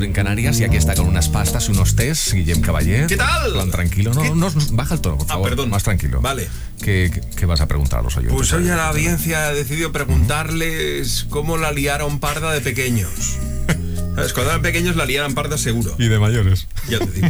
4 en Canarias y aquí está con unas pastas, unos tés, Guillem Caballé. ¿Qué tal? Plan tranquilo, no, no, baja el tono, por Ah, perdón. Más tranquilo. Vale. ¿Qué, qué- qué vas a preguntar a los oyentes? Pues hoy a la audiencia ha decidido preguntarles cómo la liaron parda de pequeños. ¿Sabes? Cuando eran pequeños la liaron parda seguro. Y de mayores. Ya te digo.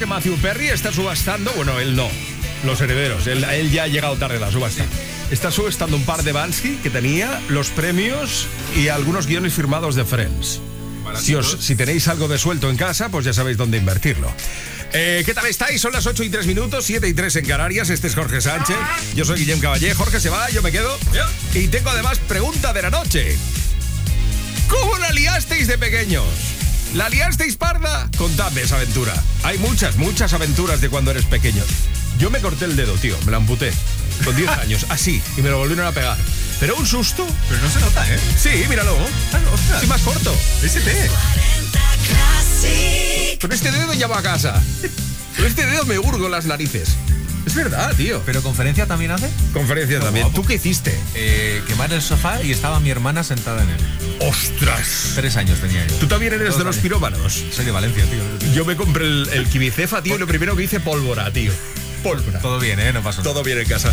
Que Matthew Perry está subastando, bueno, él no, los herederos, él, él ya ha llegado tarde a la subasta. Está subastando un par de Bansky que tenía los premios y algunos guiones firmados de Friends. Si, os- si tenéis algo de suelto en casa, pues ya sabéis dónde invertirlo. Eh, ¿Qué tal estáis? Son las 8 y 3 minutos, 7 y 3 en Canarias. Este es Jorge Sánchez. Yo soy Guillem Caballé. Jorge se va, yo me quedo. Y tengo además pregunta de la noche. ¿Cómo la liasteis de pequeños? ¿La liasteis parda? Contadme esa aventura. Hay muchas, muchas aventuras de cuando eres pequeño. Yo me corté el dedo, tío, me la amputé. Con 10 años, así, y me lo volvieron a pegar. Pero un susto. Pero no se nota, ¿eh? Sí, míralo. Sí, más corto. ST. 40 Classic. Con este dedo ya va a casa. Con este dedo me hurgo las narices. Es verdad, tío. ¿Pero conferencia también hace? Conferencia también. guapo. ¿Tú qué hiciste? Eh, quemar el sofá y estaba mi hermana sentada en él. ¡Ostras! Tres años tenía yo. Tú también eres de los pirómanos. Soy de Valencia, tío. Yo me compré el, el Kibicefa, tío, y lo primero que hice, pólvora, tío. Pólvora. Todo bien, ¿eh? No pasa nada. Todo bien en casa.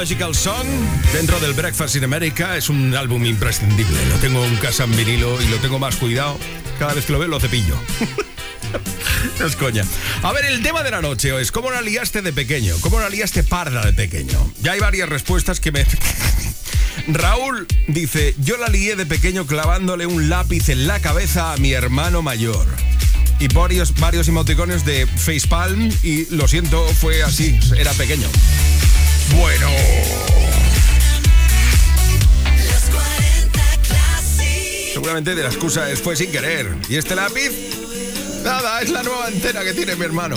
Biological Song dentro del Breakfast in America es un álbum imprescindible. Lo tengo en casa en vinilo y lo tengo más cuidado. Cada vez que lo veo lo cepillo. No es coña. A ver, el tema de la noche es ¿cómo la liaste de pequeño? ¿Cómo la liaste parda de pequeño? Ya hay varias respuestas que me... Raúl dice, yo la lié de pequeño clavándole un lápiz en la cabeza a mi hermano mayor. Y varios, varios emoticones de facepalm y lo siento, fue así, era pequeño. Bueno, Los 40 Classic. seguramente de la excusa es fue sin querer. ¿Y este lápiz? Nada, es la nueva antena que tiene mi hermano.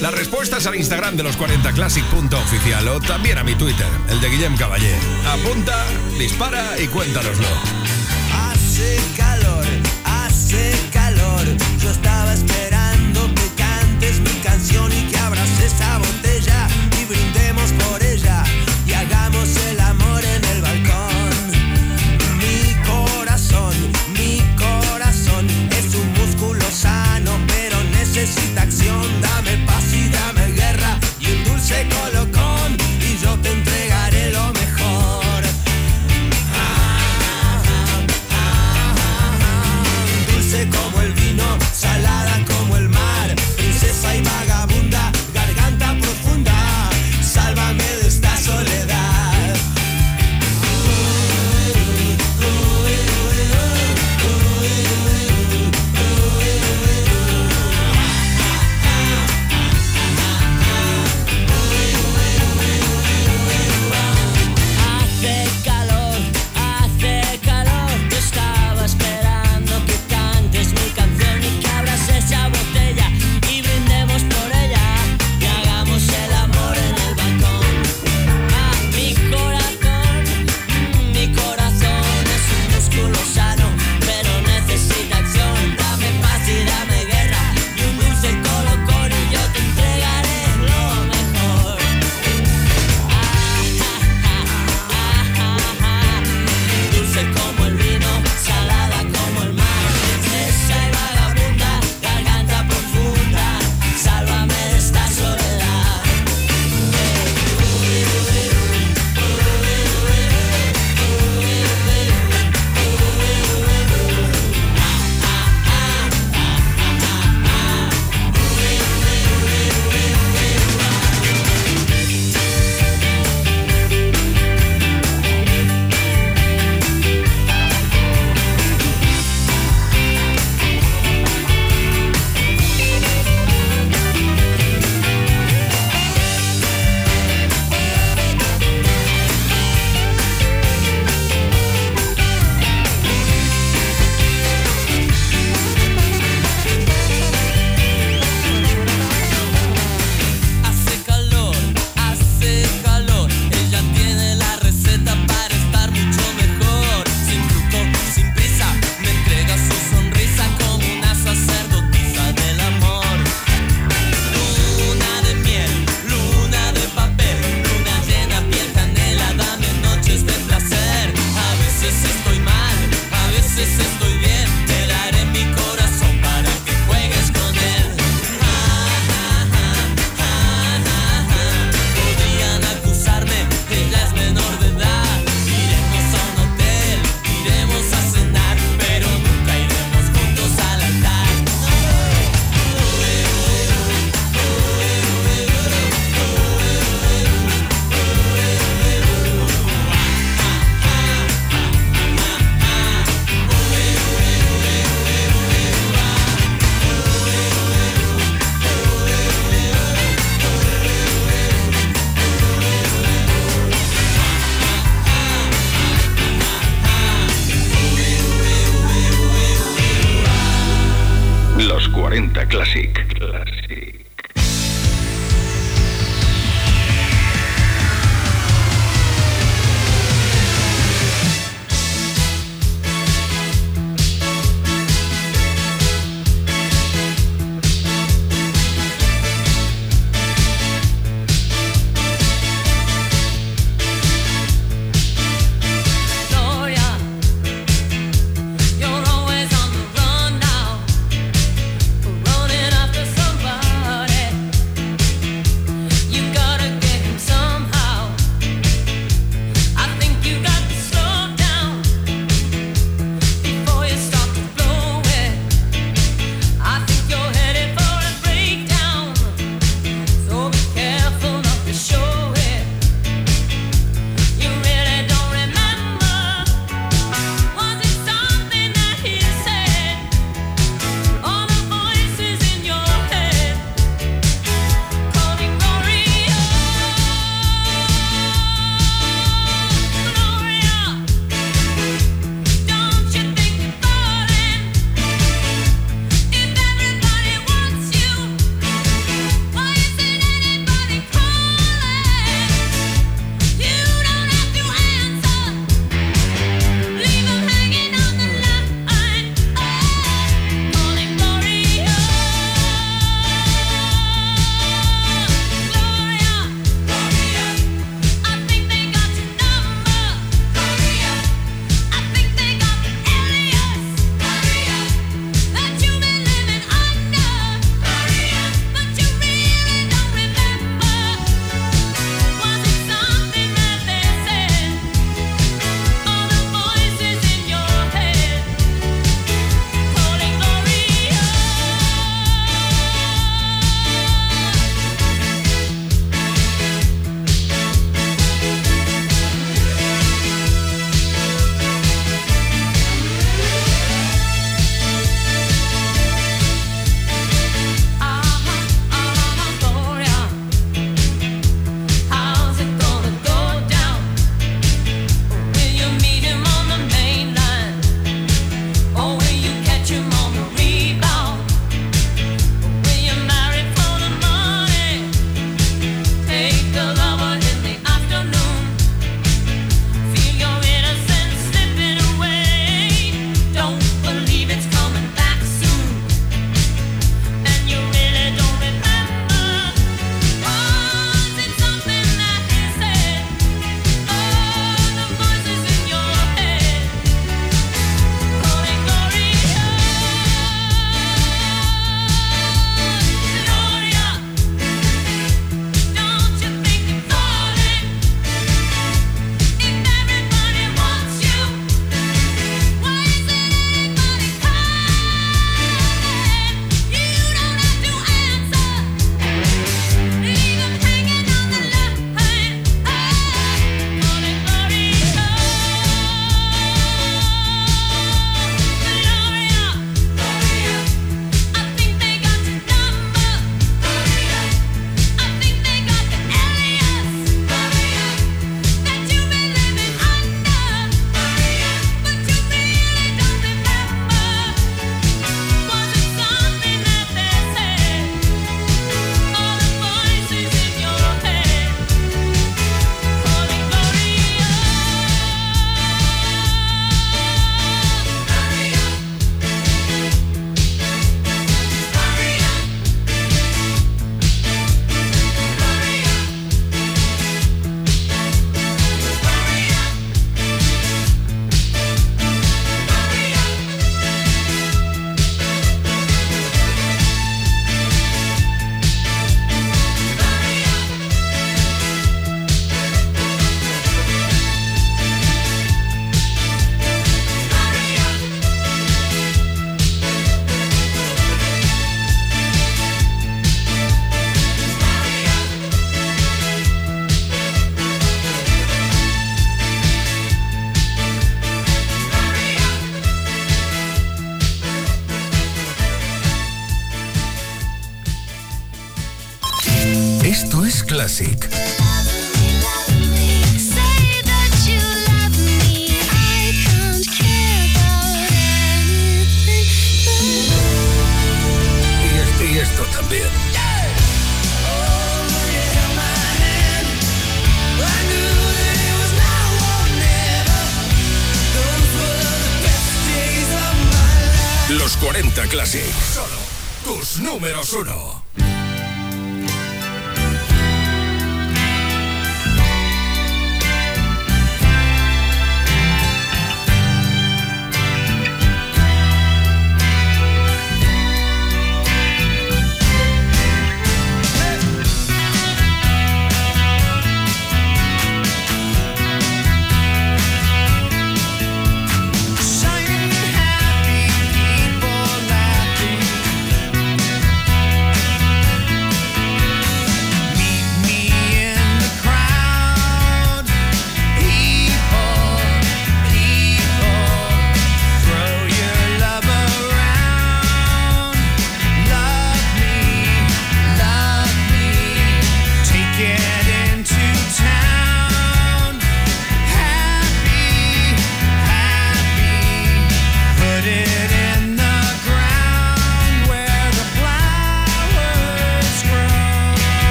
Las respuestas al Instagram de los 40classic.oficial o también a mi Twitter, el de Guillem Caballé. Apunta, dispara y cuéntanoslo. Hace calor, hace calor. Yo estaba esperando que cantes mi canción y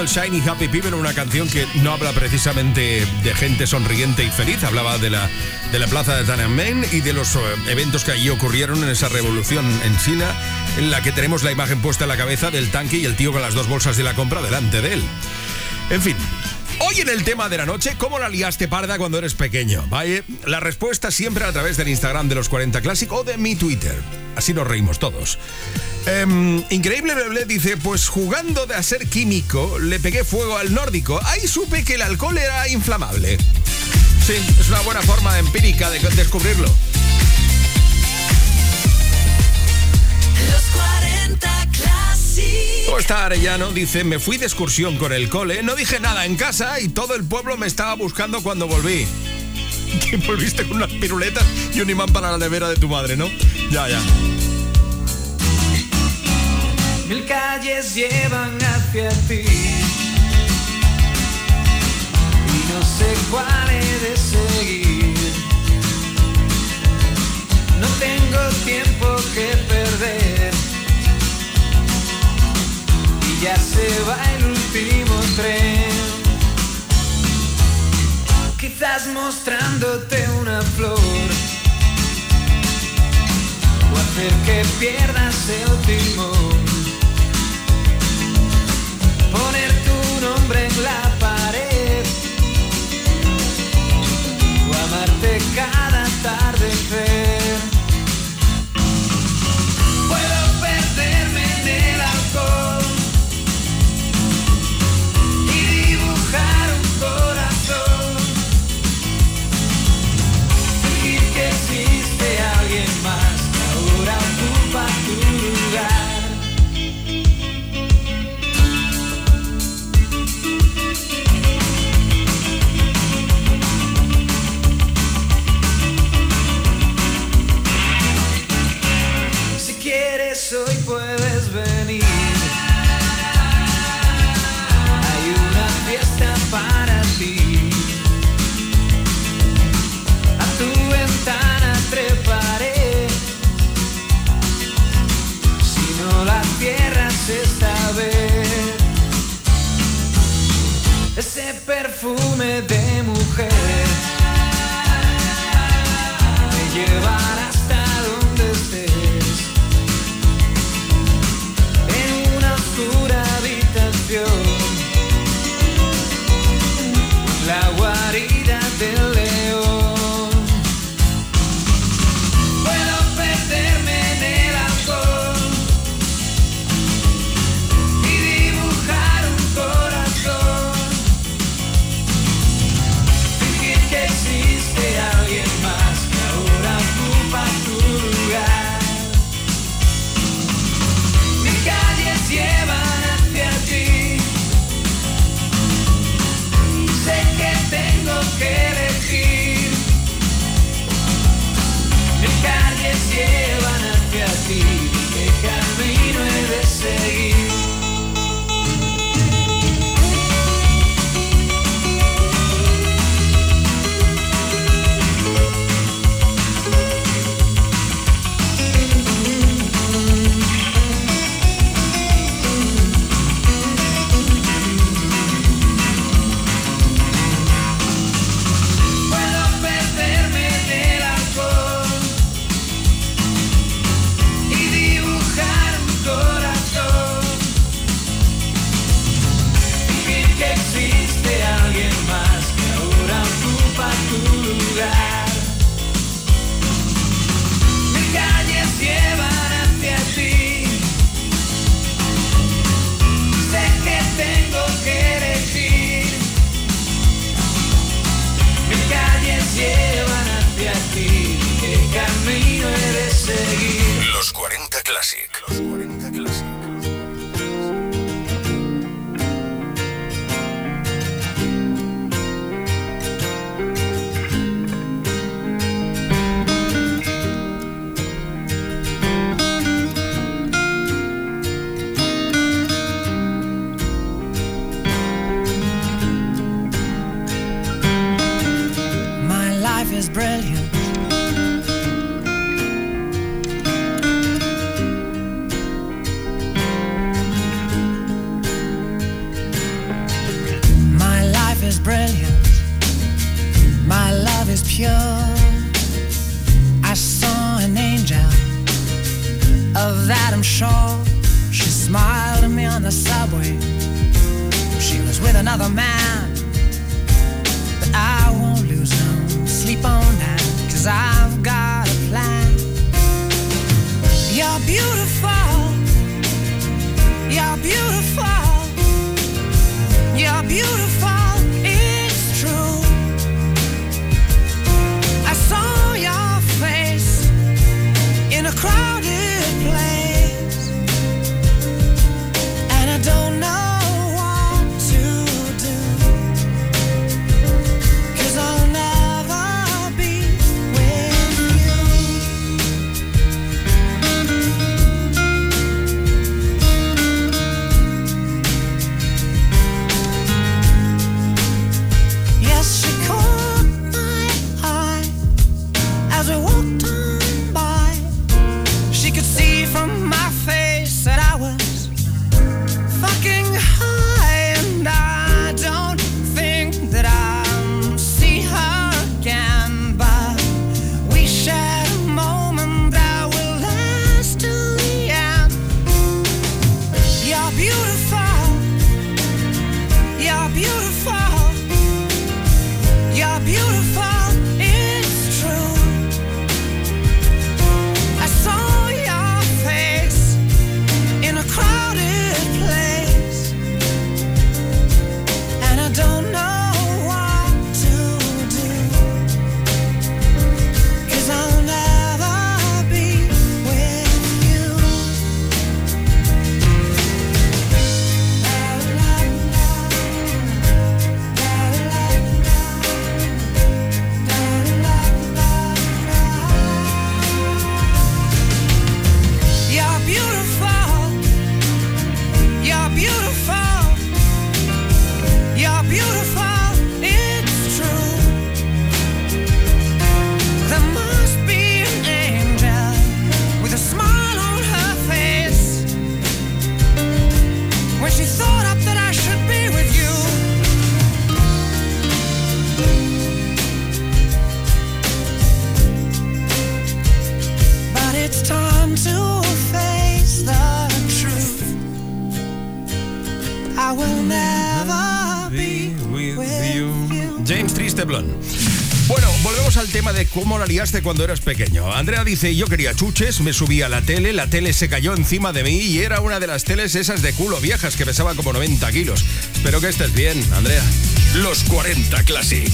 el Shiny Happy People, una canción que no habla precisamente de gente sonriente y feliz, hablaba de la, de la plaza de Tiananmen y de los eh, eventos que allí ocurrieron en esa revolución en China, en la que tenemos la imagen puesta en la cabeza del tanque y el tío con las dos bolsas de la compra delante de él. En fin. Hoy en el tema de la noche, ¿cómo la liaste parda cuando eres pequeño? Vaya, la respuesta siempre a través del Instagram de los 40 Classic o de mi Twitter. Así nos reímos todos. Em, Increíble Beble dice, pues jugando de a ser químico, le pegué fuego al nórdico. Ahí supe que el alcohol era inflamable. Sí, es una buena forma empírica de descubrirlo. Los 40 Classic. ¿Cómo está Arellano? Dice, me fui de excursión con el cole, no dije nada en casa y todo el pueblo me estaba buscando cuando volví. Que volviste con unas piruletas y un imán para la nevera de tu madre, ¿no? Ya, ya. Mil calles llevan hacia ti. Y no sé cuál he de seguir. No tengo tiempo que perder. y ya se va el último tren. Quizás mostrándote una flor o hacer que pierdas el timón. Nombre en la pared o amarte cada atardecer. You. James Tristeblon. Bueno, volvemos al tema de cómo la liaste cuando eras pequeño. Andrea dice, yo quería chuches, me subí a la tele, la tele se cayó encima de mí y era una de las teles esas de culo viejas que pesaba como 90 kilos. Espero que estés bien, Andrea. Los 40 Classic.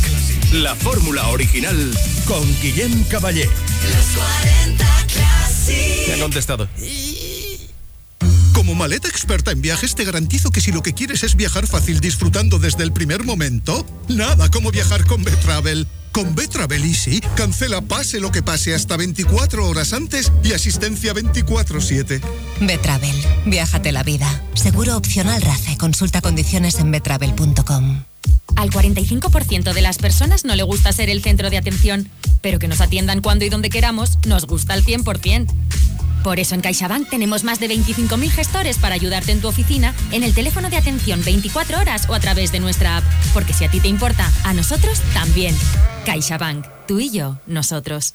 La fórmula original con Guillem Caballé. Los 40 Classic. Me han contestado. Como maleta experta en viajes, te garantizo que si lo que quieres es viajar fácil disfrutando desde el primer momento, nada como viajar con Betravel. Con Betravel Easy, cancela pase lo que pase hasta 24 horas antes y asistencia 24-7. Betravel. Viájate la vida. Seguro opcional RACE. Consulta condiciones en betravel.com. Al 45% de las personas no le gusta ser el centro de atención, pero que nos atiendan cuando y donde queramos nos gusta al 100%. Por eso en CaixaBank tenemos más de 25.000 gestores para ayudarte en tu oficina, en el teléfono de atención 24 horas o a través de nuestra app. Porque si a ti te importa, a nosotros también. CaixaBank. Tú y yo, nosotros.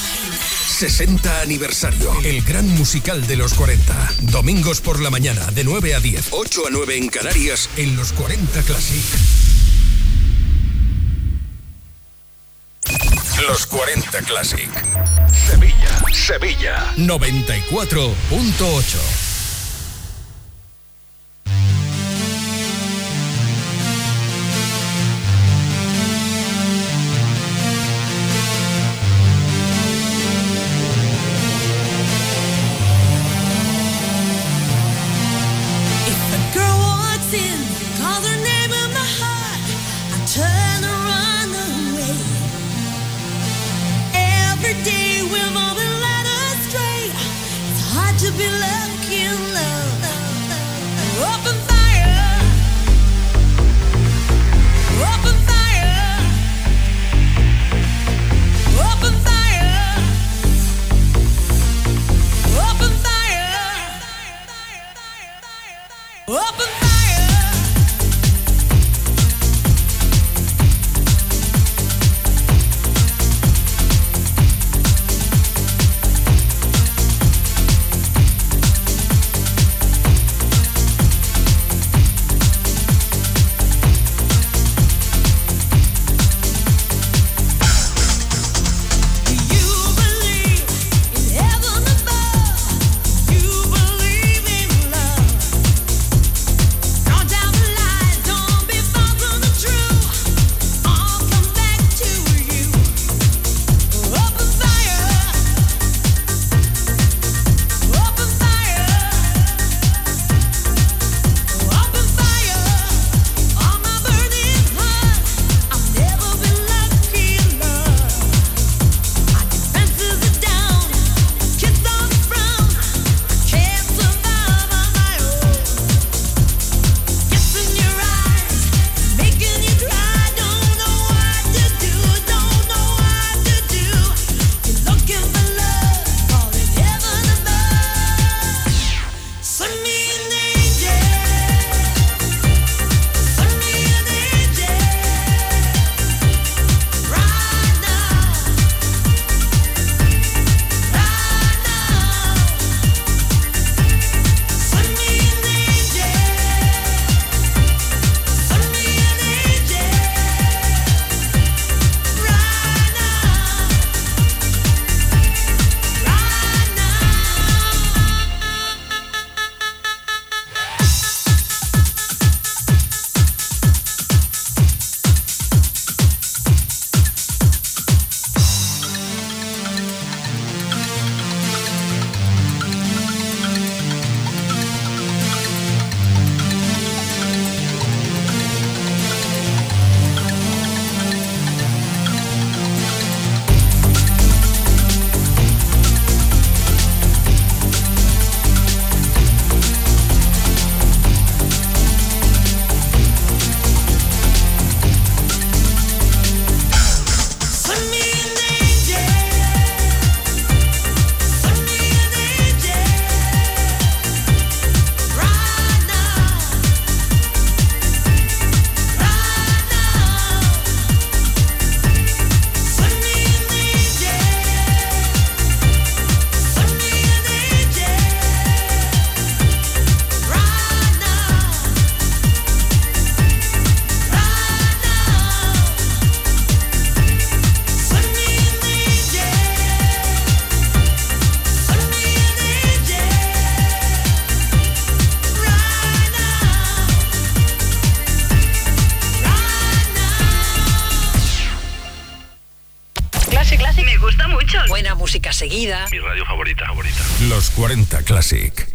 60 aniversario, el gran musical de los 40. Domingos por la mañana de 9 a 10, 8 a 9 en Canarias en los 40 Classic. Los 40 Classic. Sevilla, Sevilla. 94.8. Up and enseguida. Mi radio favorita, favorita. Los 40 Classic.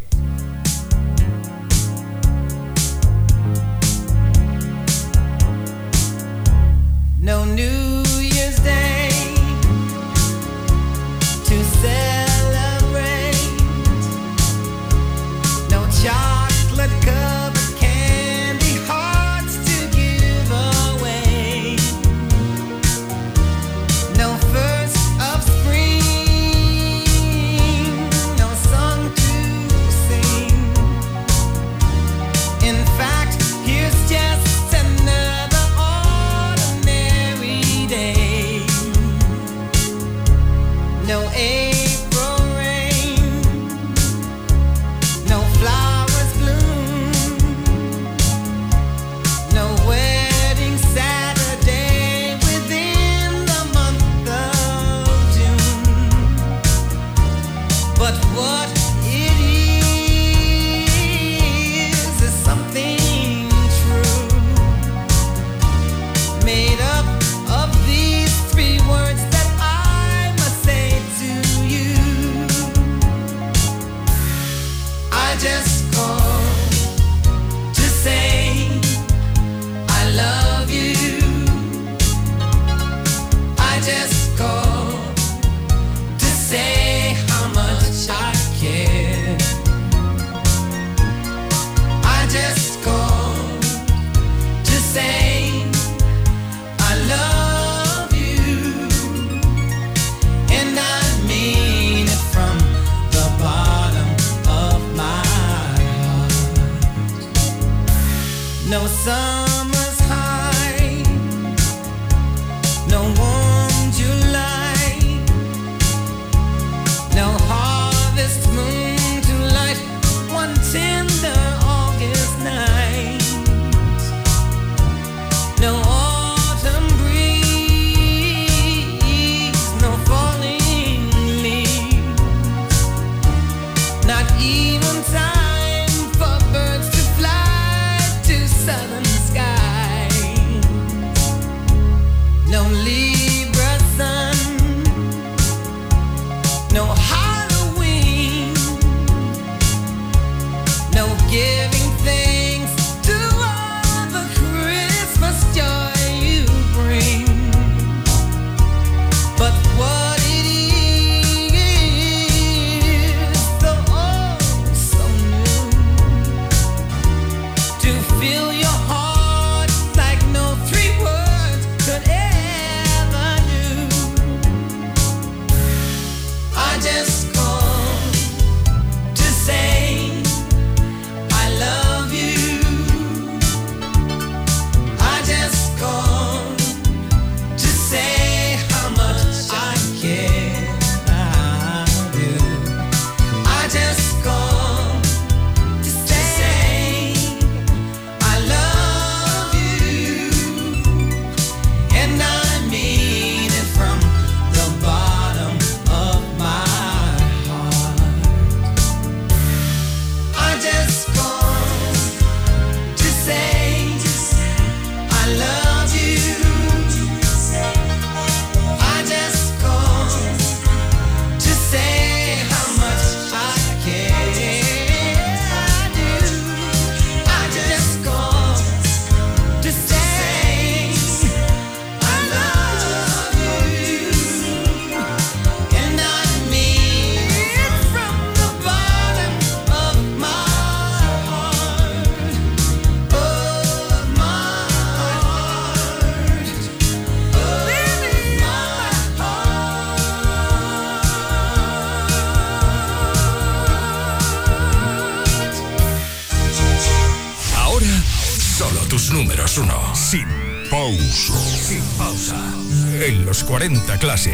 40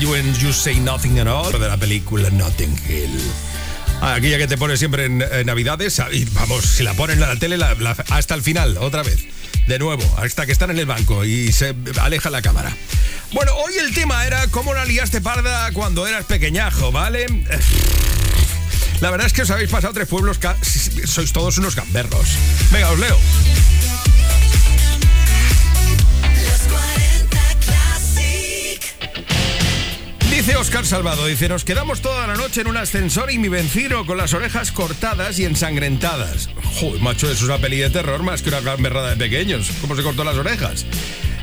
You and You Say Nothing at All de la película Notting Hill. Ah, Aquella que te pone siempre en, Navidades. ah, Y vamos, si la ponen en la tele hasta el final, otra vez. De nuevo, hasta que están en el banco y se aleja la cámara. Bueno, hoy el tema era cómo la liaste parda cuando eras pequeñajo, ¿vale? La verdad es que os habéis pasado tres pueblos, sois todos unos gamberros. Venga, os leo. Oscar Salvado, dice, nos quedamos toda la noche en un ascensor y mi vencino con las orejas cortadas y ensangrentadas. Joder, macho, eso es una peli de terror más que una gamberrada de pequeños. ¿Cómo se cortó las orejas?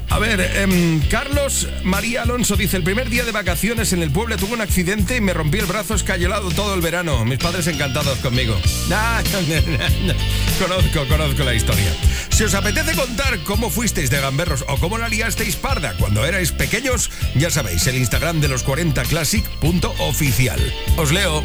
A ver, em, Carlos María Alonso dice, el primer día de vacaciones en el pueblo tuve un accidente y me rompí el brazo escayolado todo el verano. Mis padres encantados conmigo. Conozco, conozco la historia. Si os apetece contar cómo fuisteis de gamberros o cómo la liasteis parda cuando erais pequeños, ya sabéis, el Instagram de los 40 classic.oficial. Os leo.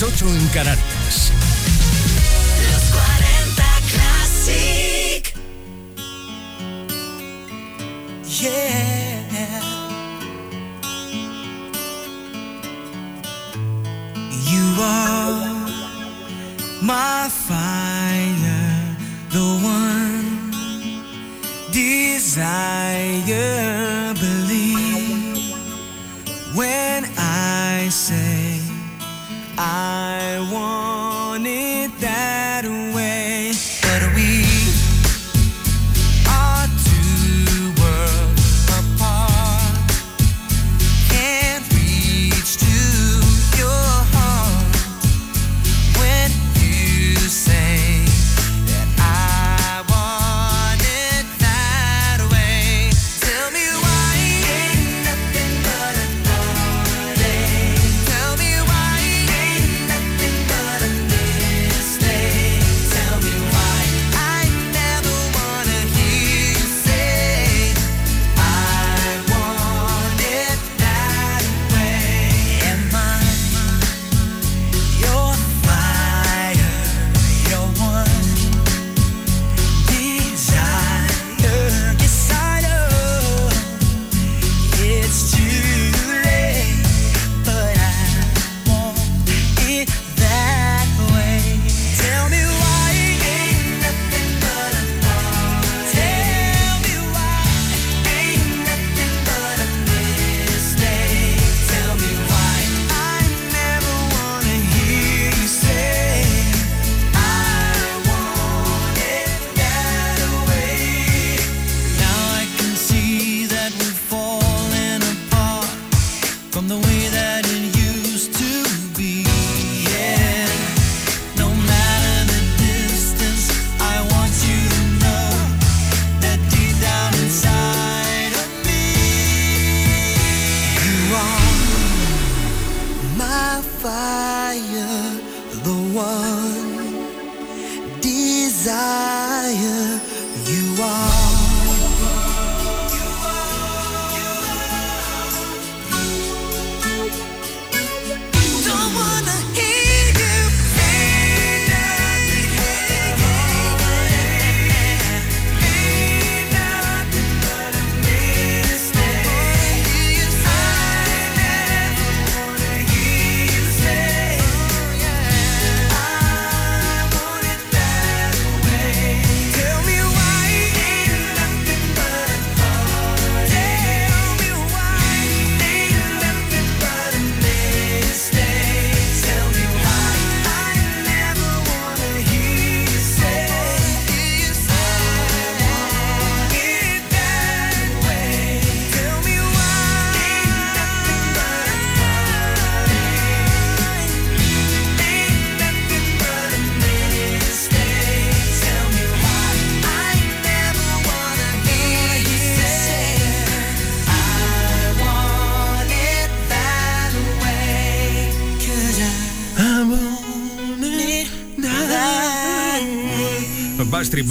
Las 8 en Canarias.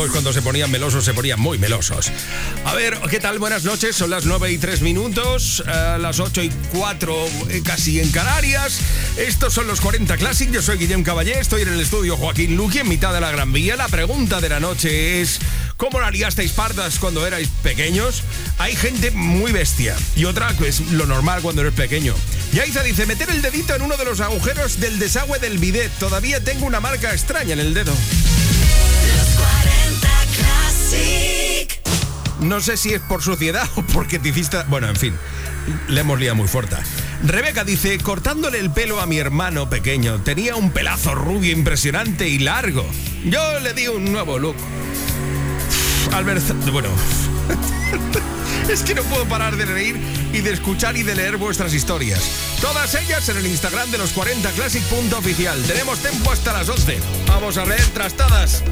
Boys cuando se ponían melosos se ponían muy melosos. A ver, ¿qué tal? Buenas noches, son las 9 y 3 minutos, eh, las 8 y 4 eh, casi en Canarias. Estos son los 40 Classic, yo soy Guillem Caballé, estoy en el estudio Joaquín Luqui en mitad de la Gran Vía. La pregunta de la noche es, ¿cómo la liasteis pardas cuando erais pequeños? Hay gente muy bestia y otra que es lo normal cuando eres pequeño. Yaiza dice, meter el dedito en uno de los agujeros del desagüe del bidet. Todavía tengo una marca extraña en el dedo. No sé si es por suciedad o porque te hiciste... Bueno, en fin, le hemos liado muy fuerte. Rebeca dice, cortándole el pelo a mi hermano pequeño, tenía un pelazo rubio impresionante y largo. Yo le di un nuevo look. Albert... Bueno... Es que no puedo parar de reír y de escuchar y de leer vuestras historias. Todas ellas en el Instagram de los 40classic.oficial. Tenemos tiempo hasta las 11. Vamos a leer trastadas.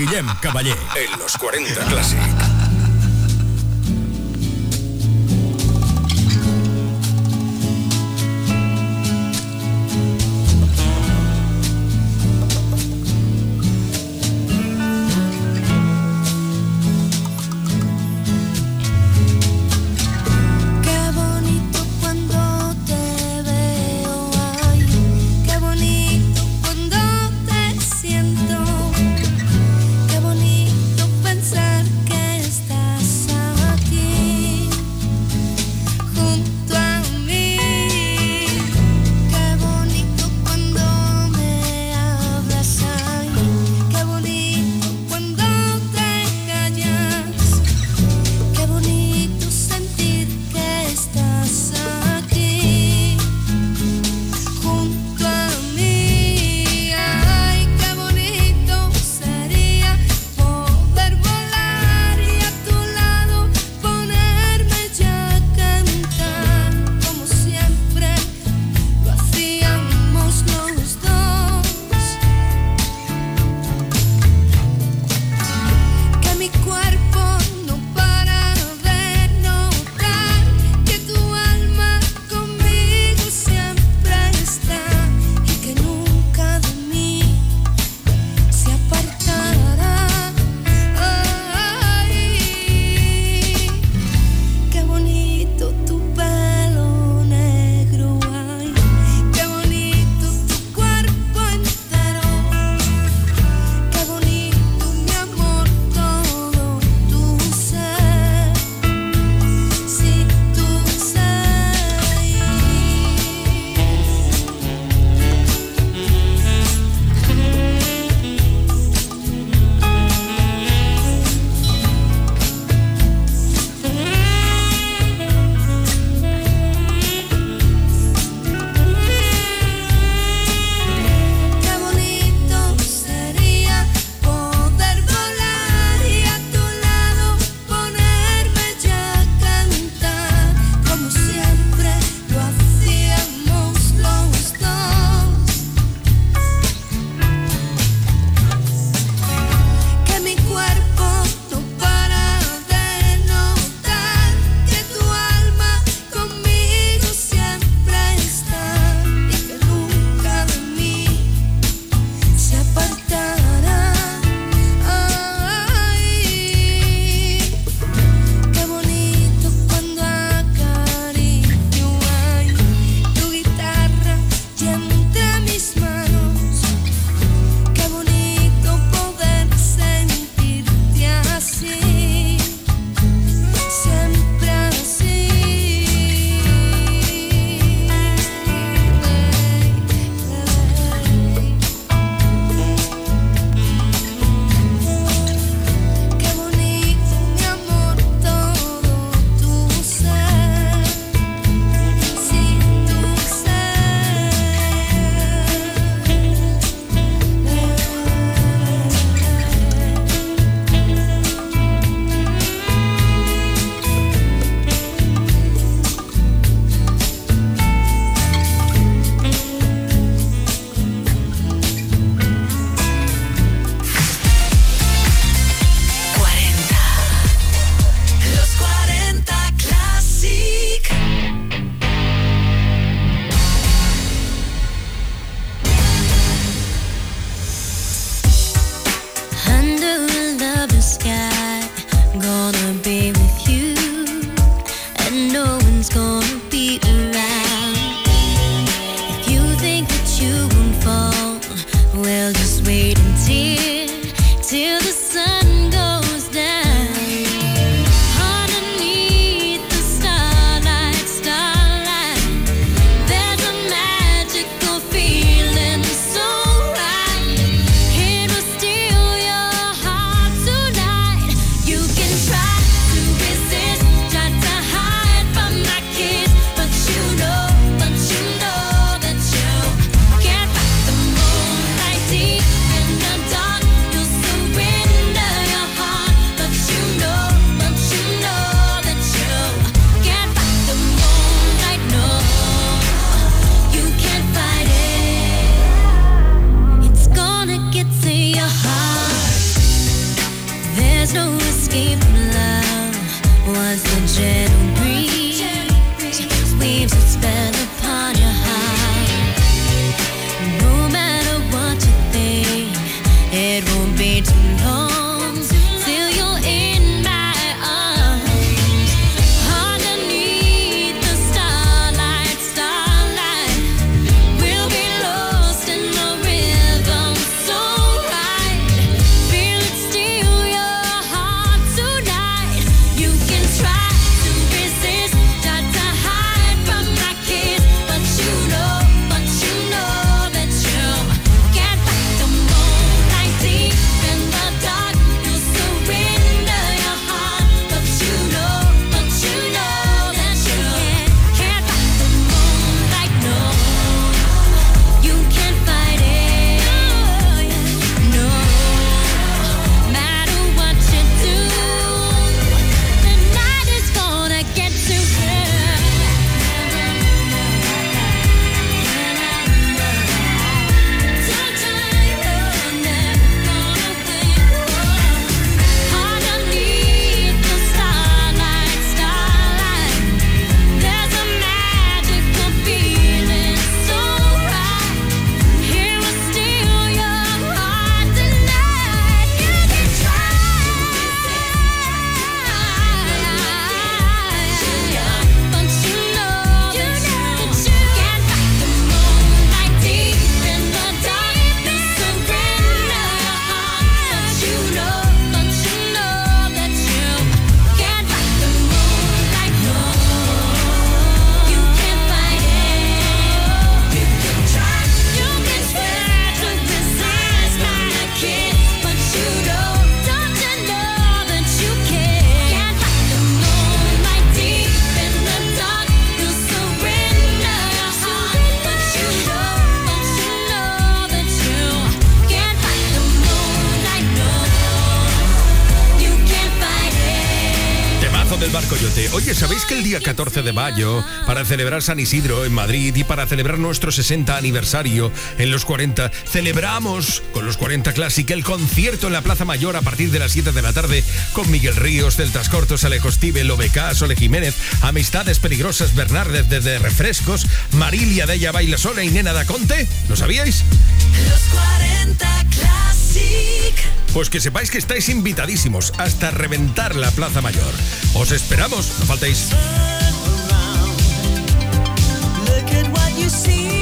Guillem Caballé. En los 40 Classic. Para celebrar San Isidro en Madrid y para celebrar nuestro 60 aniversario en los 40. Celebramos con los 40 Classic el concierto en la Plaza Mayor a partir de las 7 de la tarde con Miguel Ríos, Deltas Cortos, Alejo Stivel, Lobecá, Sole Jiménez, Amistades Peligrosas, Bernárdez desde Refrescos, Marilia de ella Baila Sola y Nena da Conte. ¿Lo sabíais? Los 40 Classic. Pues que sepáis que estáis invitadísimos hasta reventar la Plaza Mayor. Os esperamos, no faltéis. you see.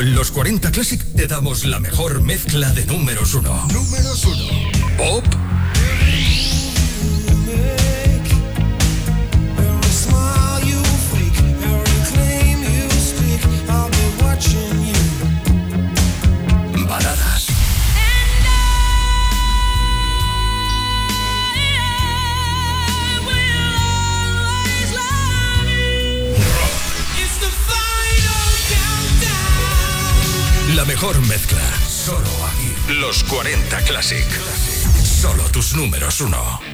en los 40 Classic te damos la mejor mezcla de números uno. Números Classic. Solo tus números uno.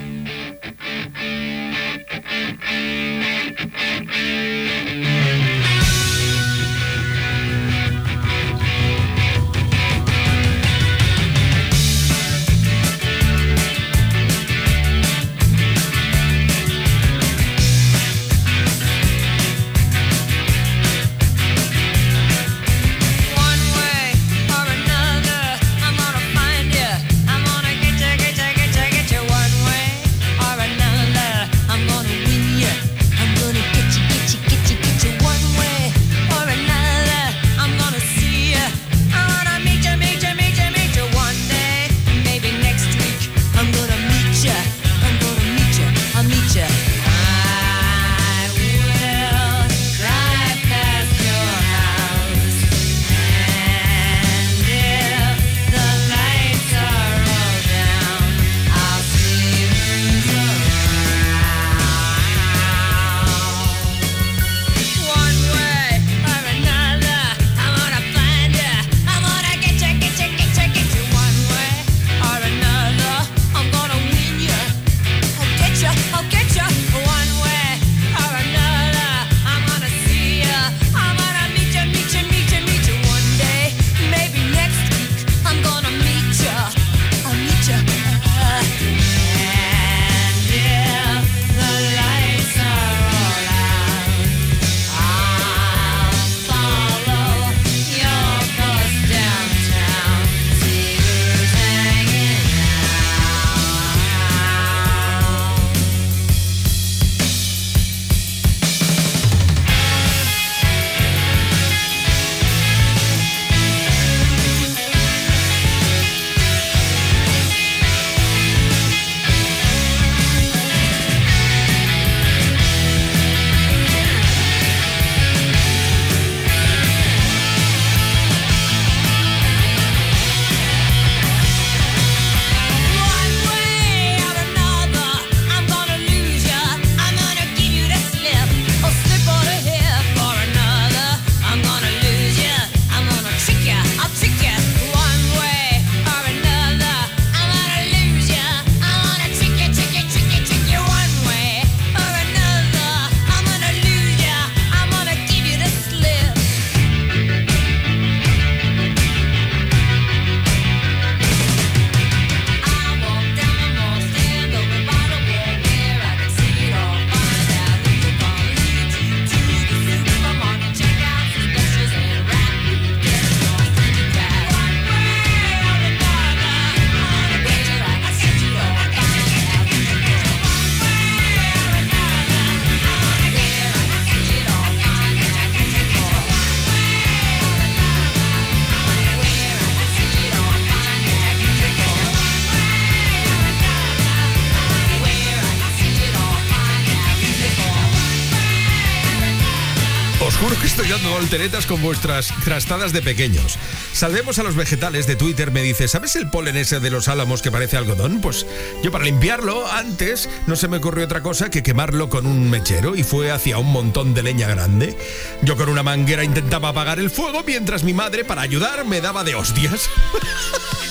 volteretas con vuestras trastadas de pequeños. Salvemos a los vegetales de Twitter me dice, ¿sabes el polen ese de los álamos que parece algodón? Pues yo para limpiarlo antes no se me ocurrió otra cosa que quemarlo con un mechero y fue hacia un montón de leña grande. Yo con una manguera intentaba apagar el fuego mientras mi madre para ayudar me daba de hostias.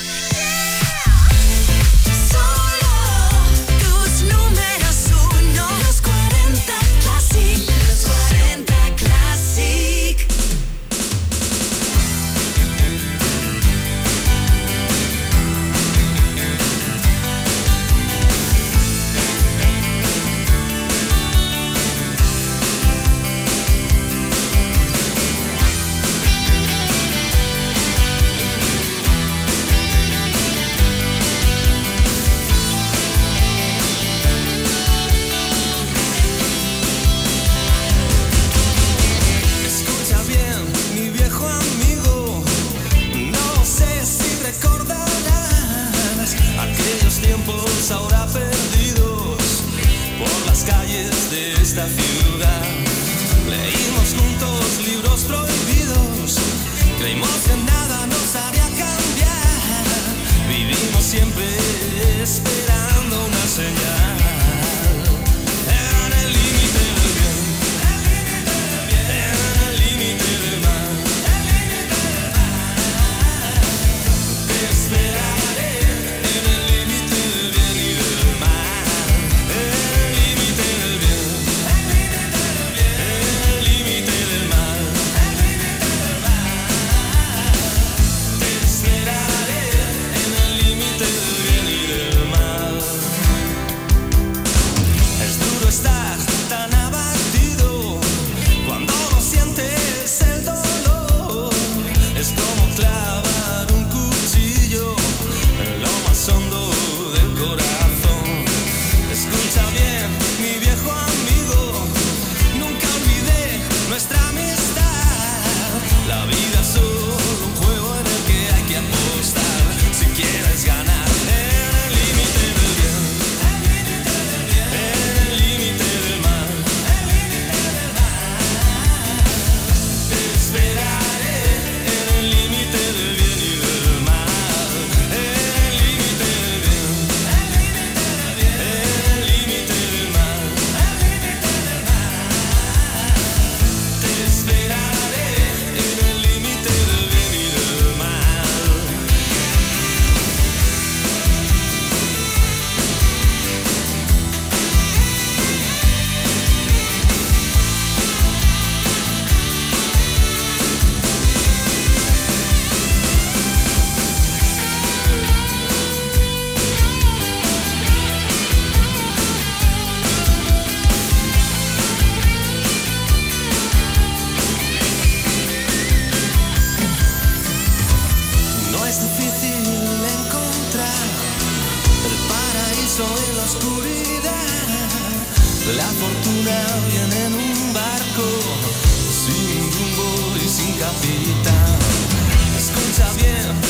ja wiem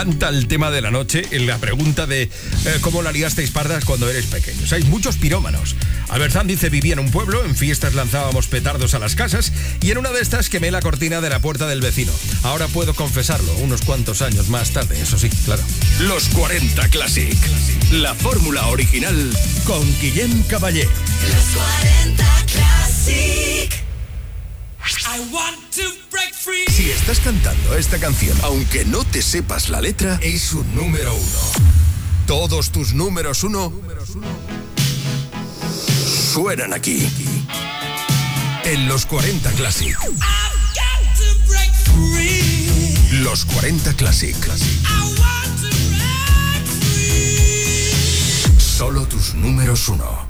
encanta el tema de la noche, en la pregunta de eh, cómo la liasteis pardas cuando eres pequeños. Hay muchos pirómanos. Albertán dice, vivía en un pueblo, en fiestas lanzábamos petardos a las casas y en una de estas quemé la cortina de la puerta del vecino. Ahora puedo confesarlo, unos cuantos años más tarde, eso sí, claro. Los 40 Classic. La fórmula original con Guillem Caballé. Los 40 Classic. I want to estás cantando esta canción, aunque no te sepas la letra, es un número uno. Todos tus números uno suenan aquí. En los 40 Classic. Los 40 Classic. Solo tus números uno.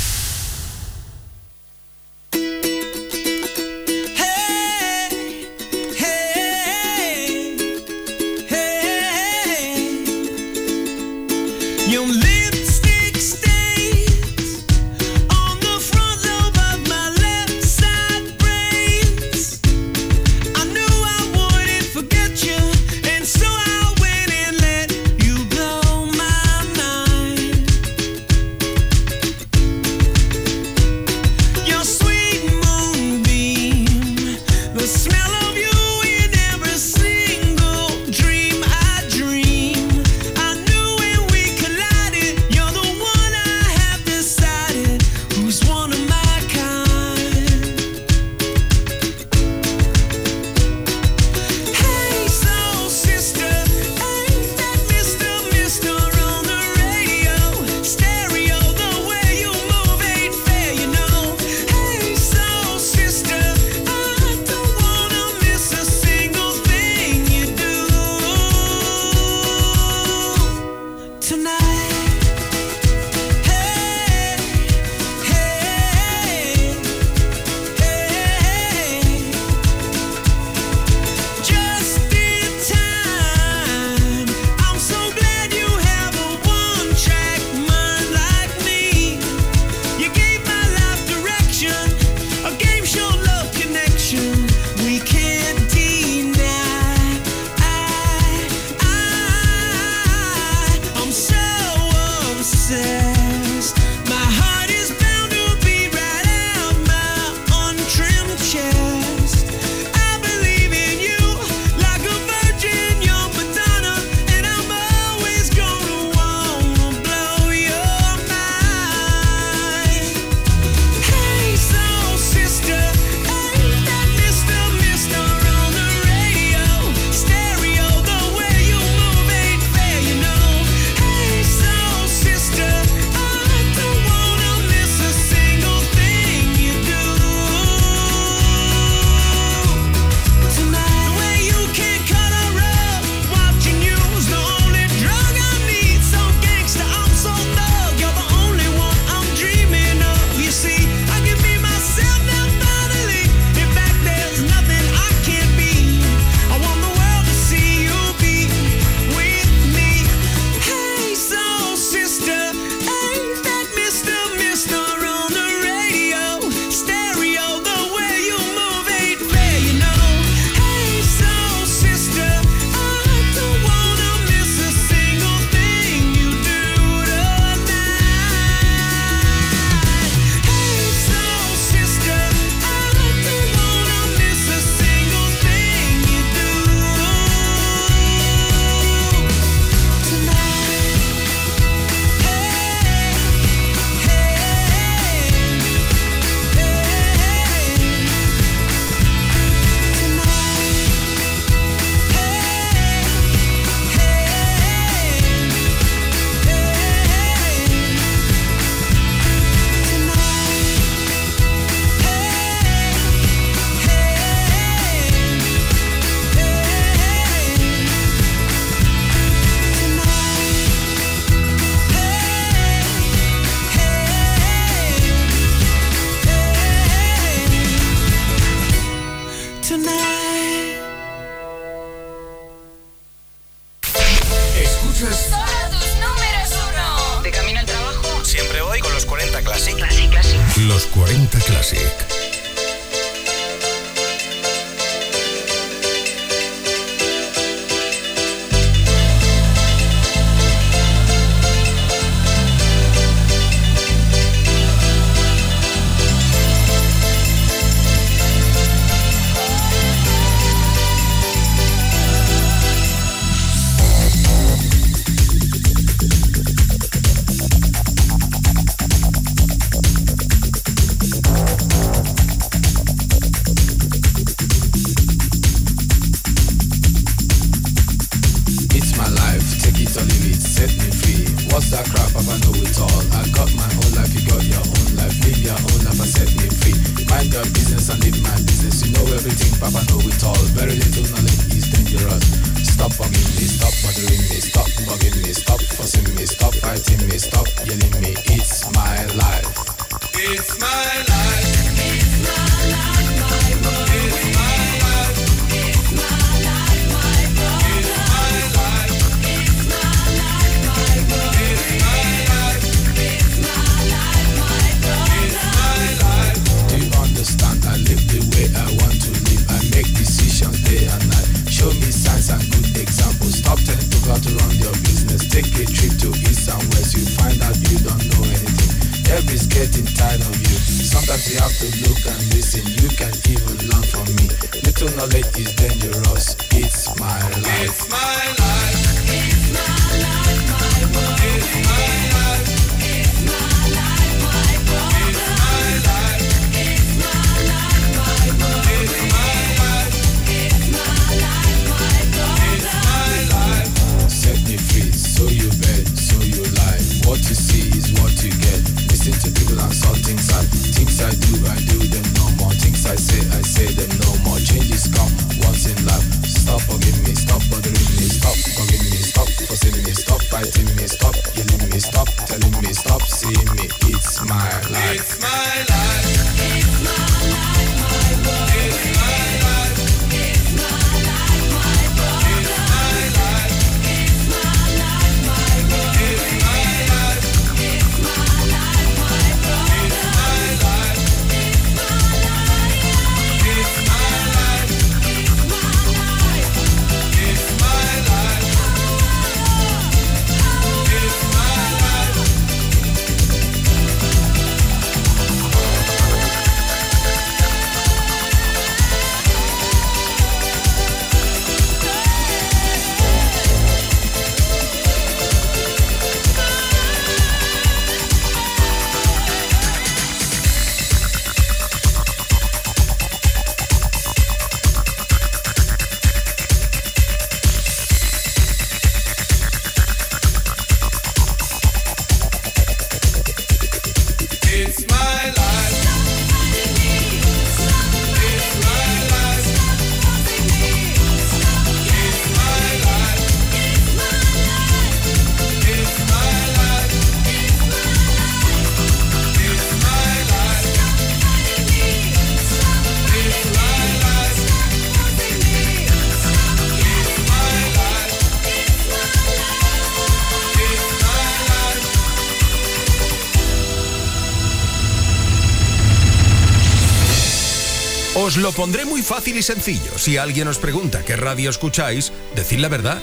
Os lo pondré muy fácil y sencillo. Si alguien os pregunta qué radio escucháis, decid la verdad.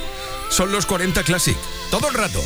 Son los 40 Classic. Todo el rato.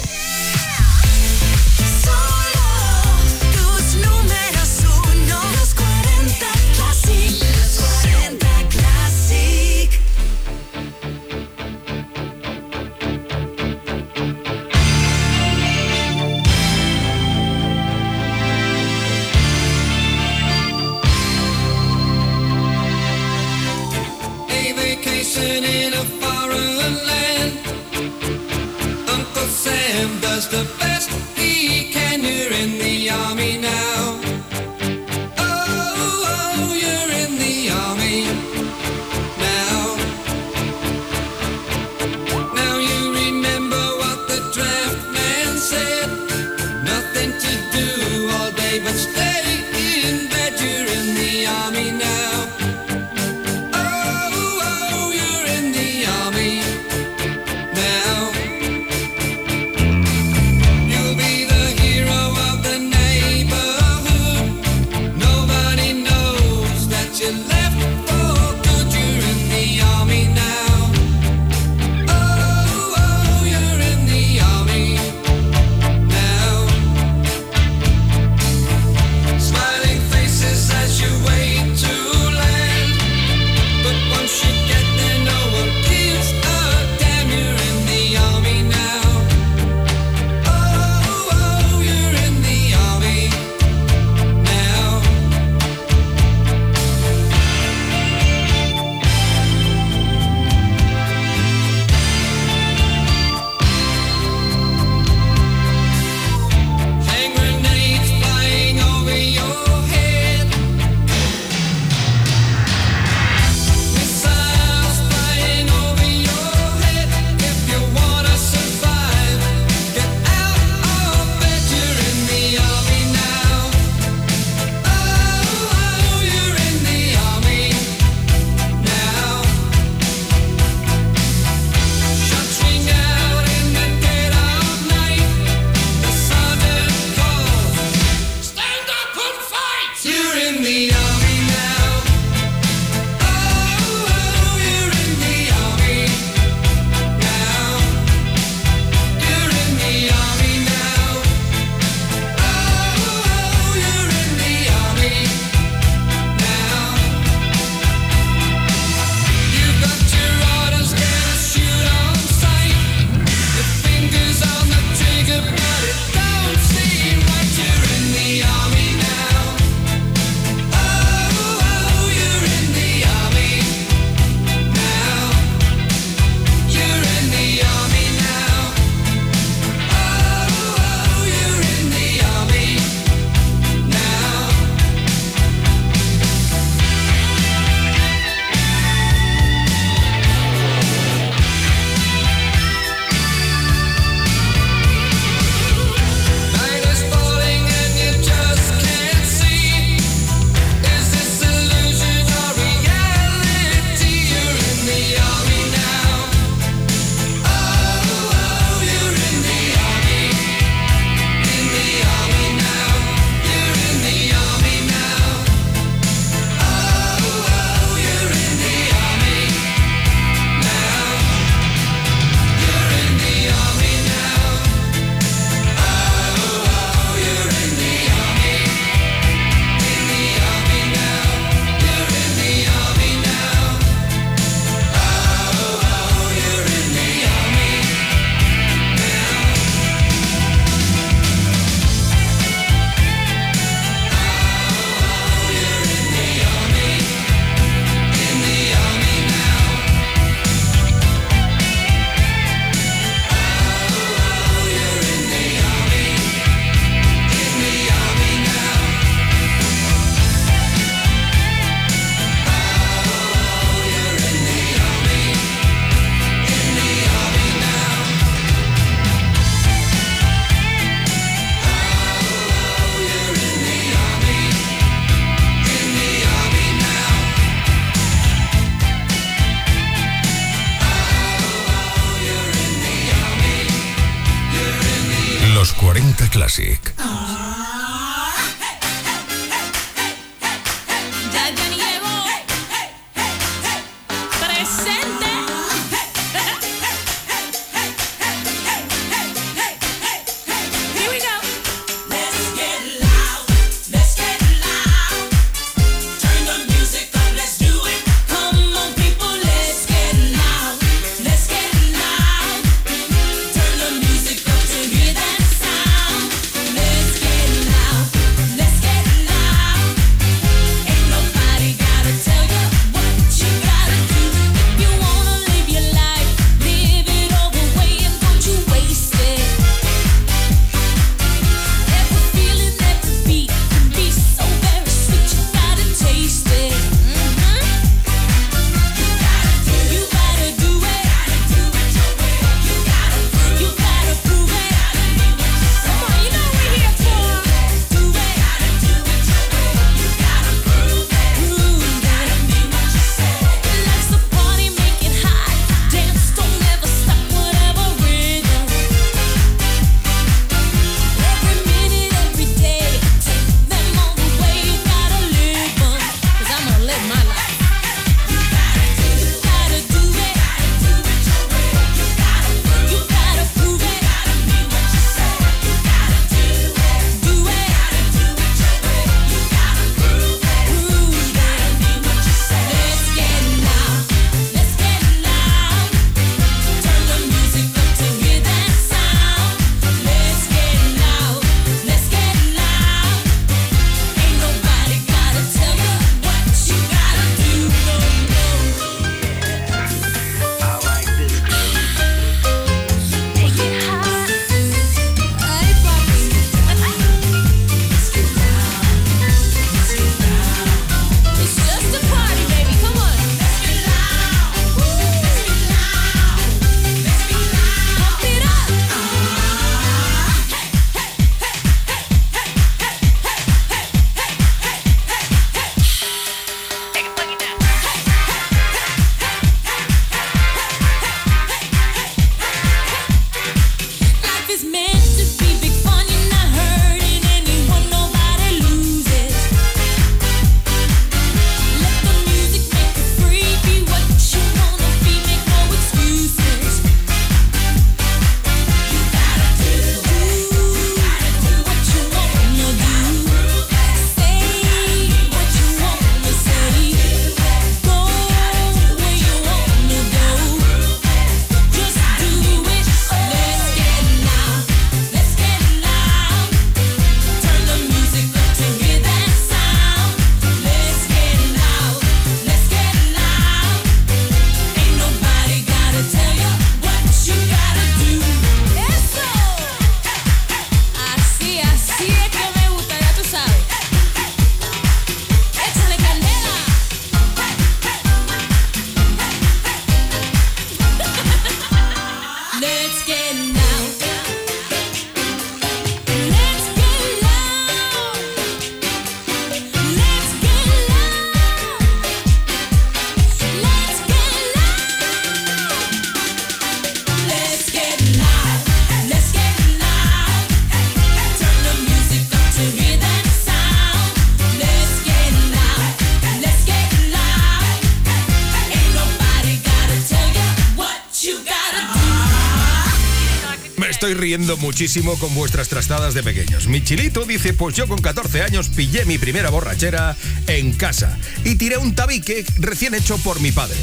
Muchísimo con vuestras trastadas de pequeños. Mi chilito dice, pues yo con 14 años pillé mi primera borrachera en casa y tiré un tabique recién hecho por mi padre.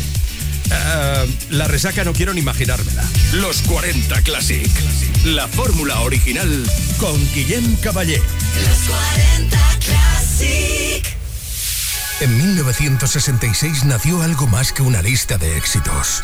Ah, la resaca no quiero ni imaginármela. Los 40 Classic. La fórmula original con Guillem Caballé. Los 40 Classic. En 1966 nació algo más que una lista de éxitos.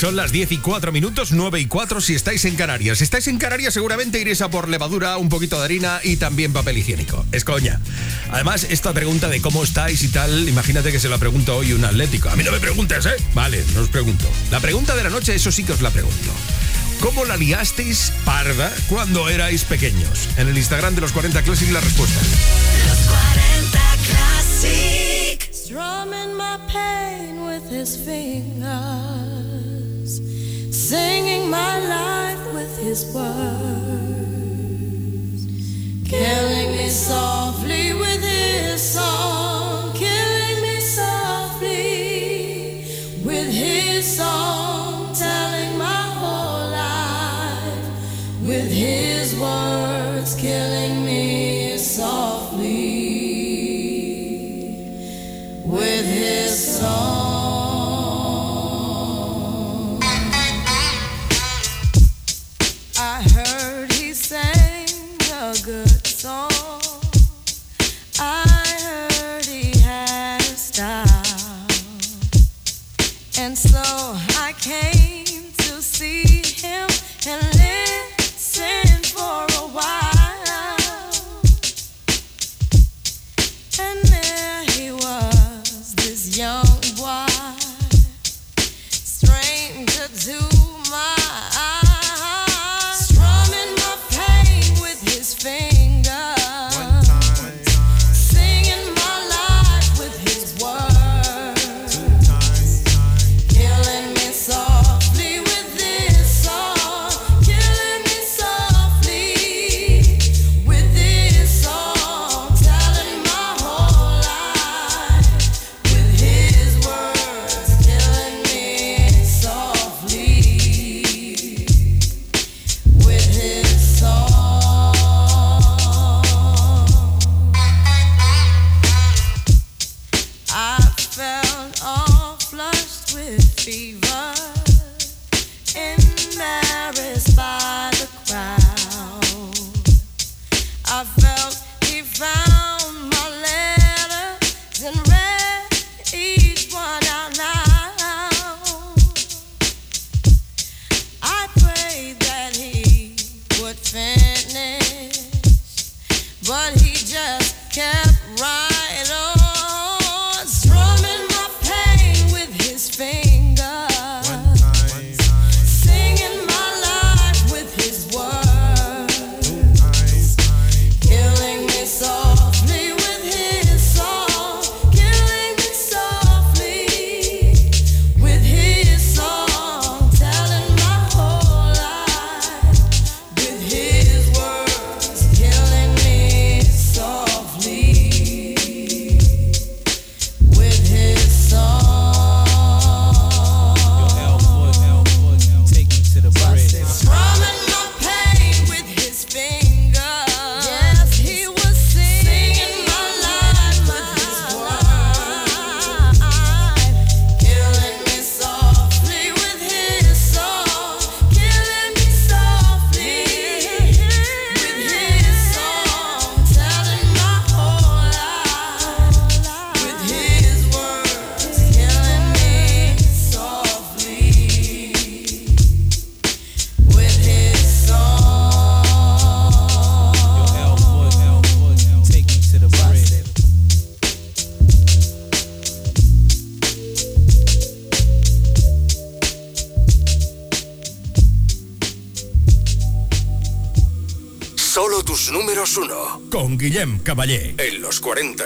Son las 10 y 4 minutos, 9 y 4 si estáis en Canarias. Si estáis en Canarias seguramente iréis a por levadura, un poquito de harina y también papel higiénico. Es coña. Además, esta pregunta de cómo estáis y tal, imagínate que se la pregunto hoy un atlético. A mí no me preguntes, ¿eh? Vale, no os pregunto. La pregunta de la noche, eso sí que os la pregunto. ¿Cómo la liasteis parda cuando erais pequeños? En el Instagram de los 40 Classic la respuesta. Los 40 Classic. my life with his word.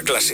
Los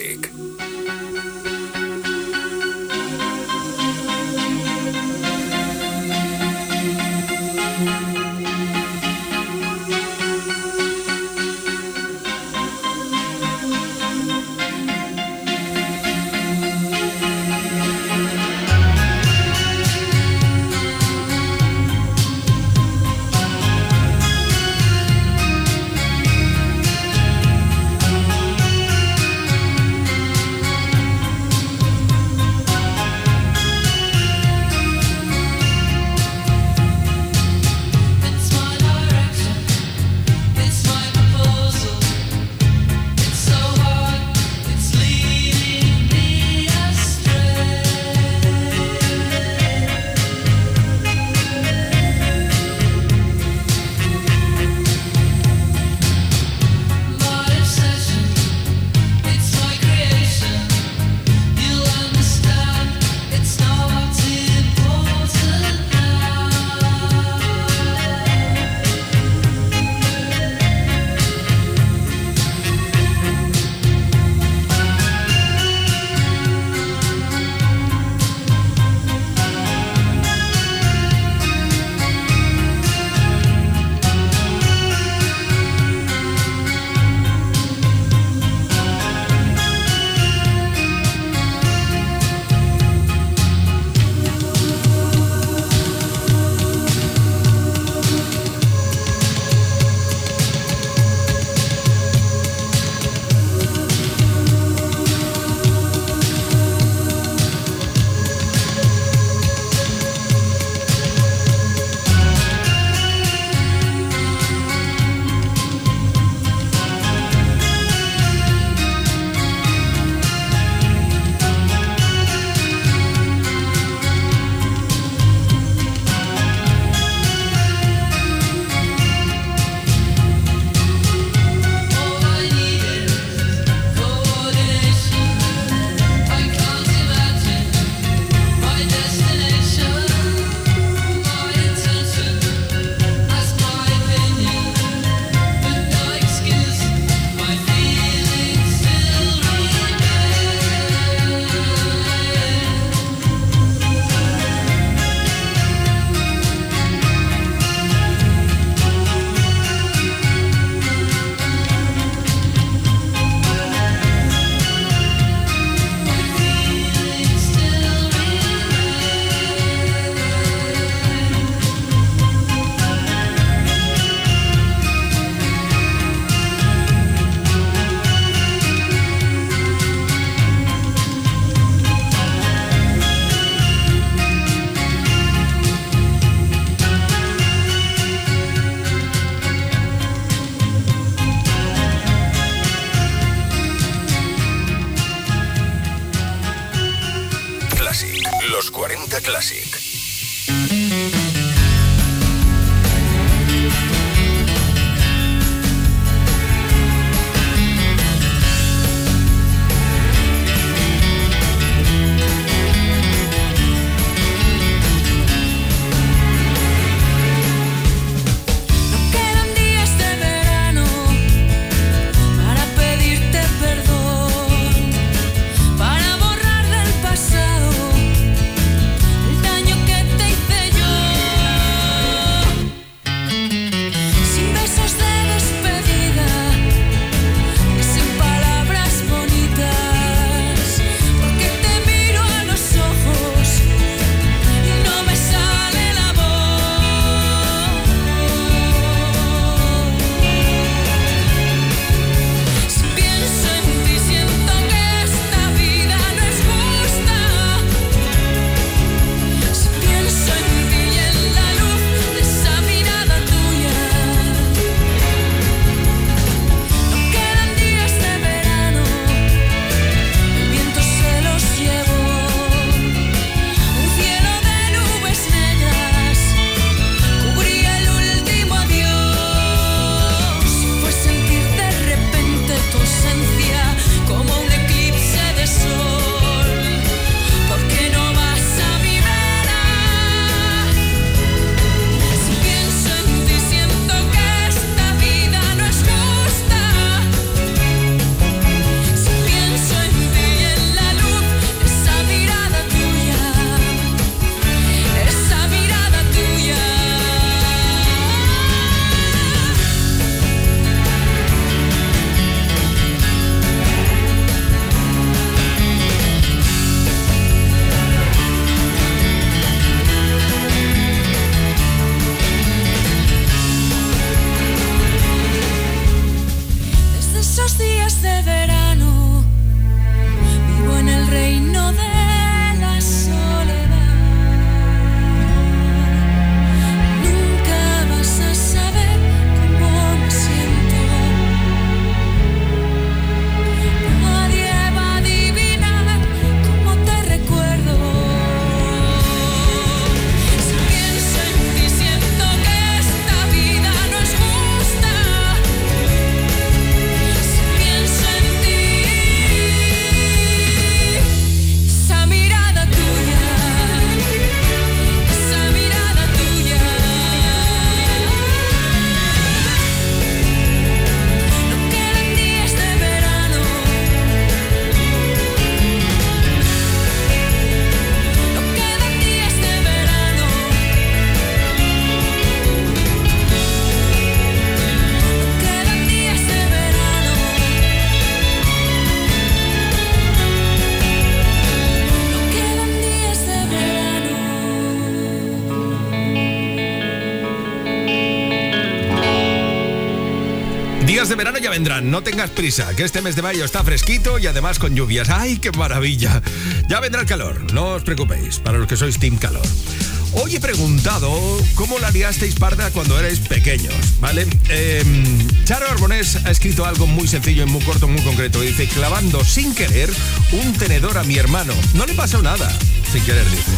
No tengas prisa, que este mes de mayo está fresquito y además con lluvias. ¡Ay, qué maravilla! Ya vendrá el calor, no os preocupéis, para los que sois Team Calor. Hoy he preguntado cómo la liasteis parda cuando erais pequeños, ¿vale? Em, Charo Arbonés ha escrito algo muy sencillo y muy corto, muy concreto. Dice, clavando sin querer un tenedor a mi hermano. No le pasó nada, sin querer, dice.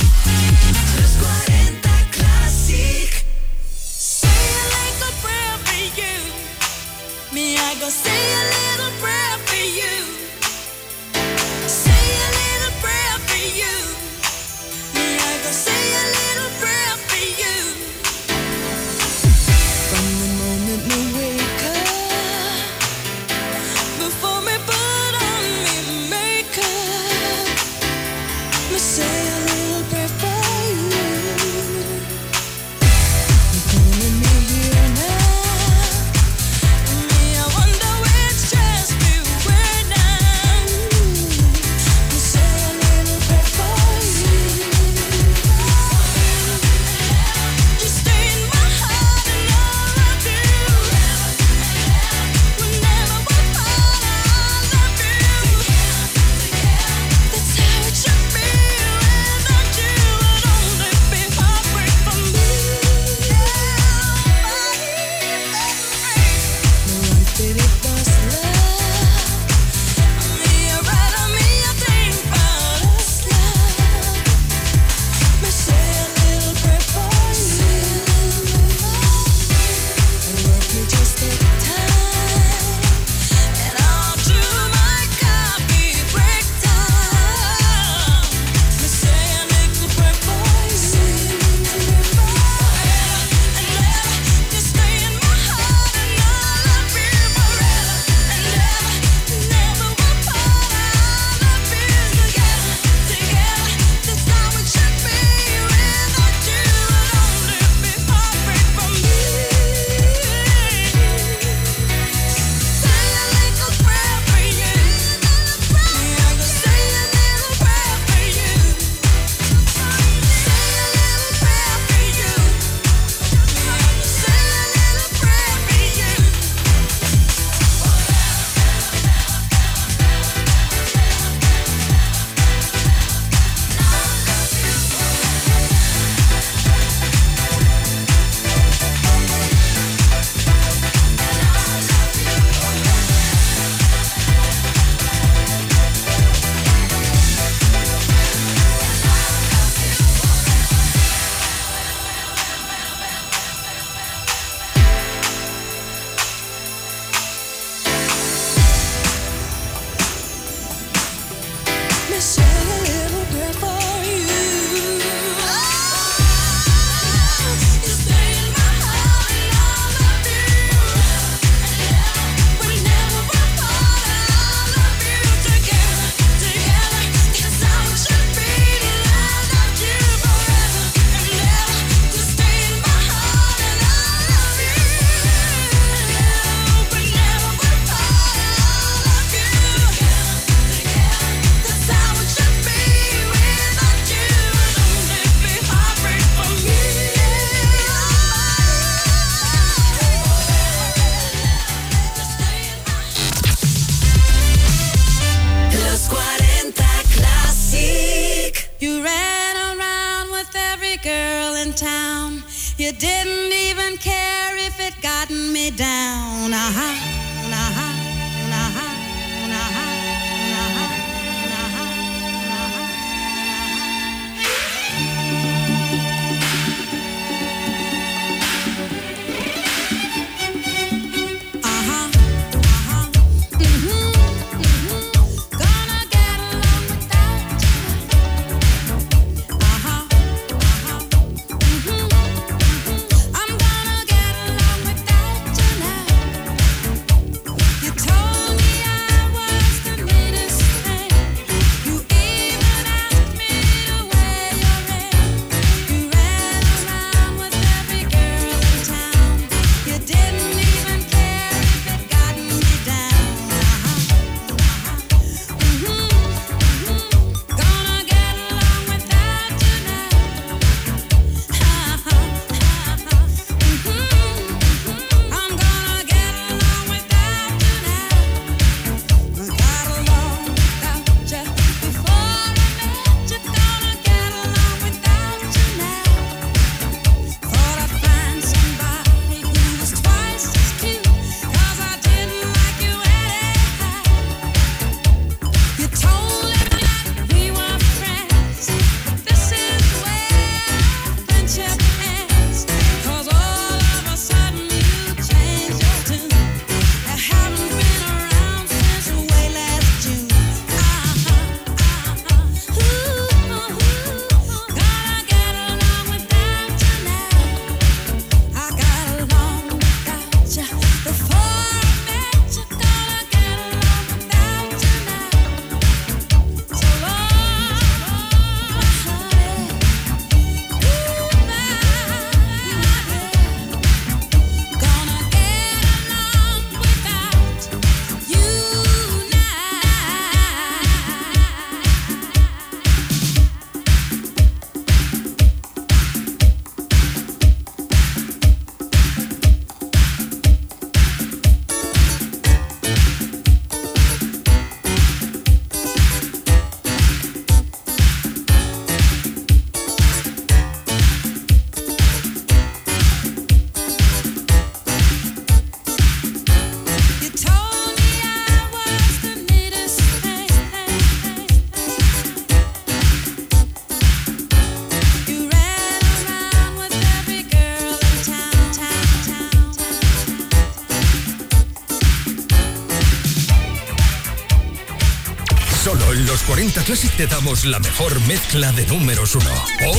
Delta Classic te damos la mejor mezcla de números uno. Pop.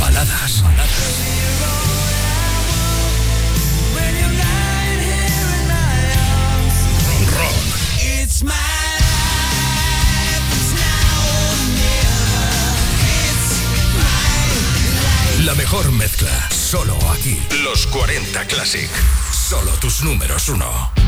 Baladas. Rock. La mejor mezcla, solo aquí. Los 40 Classic. Solo tus números uno.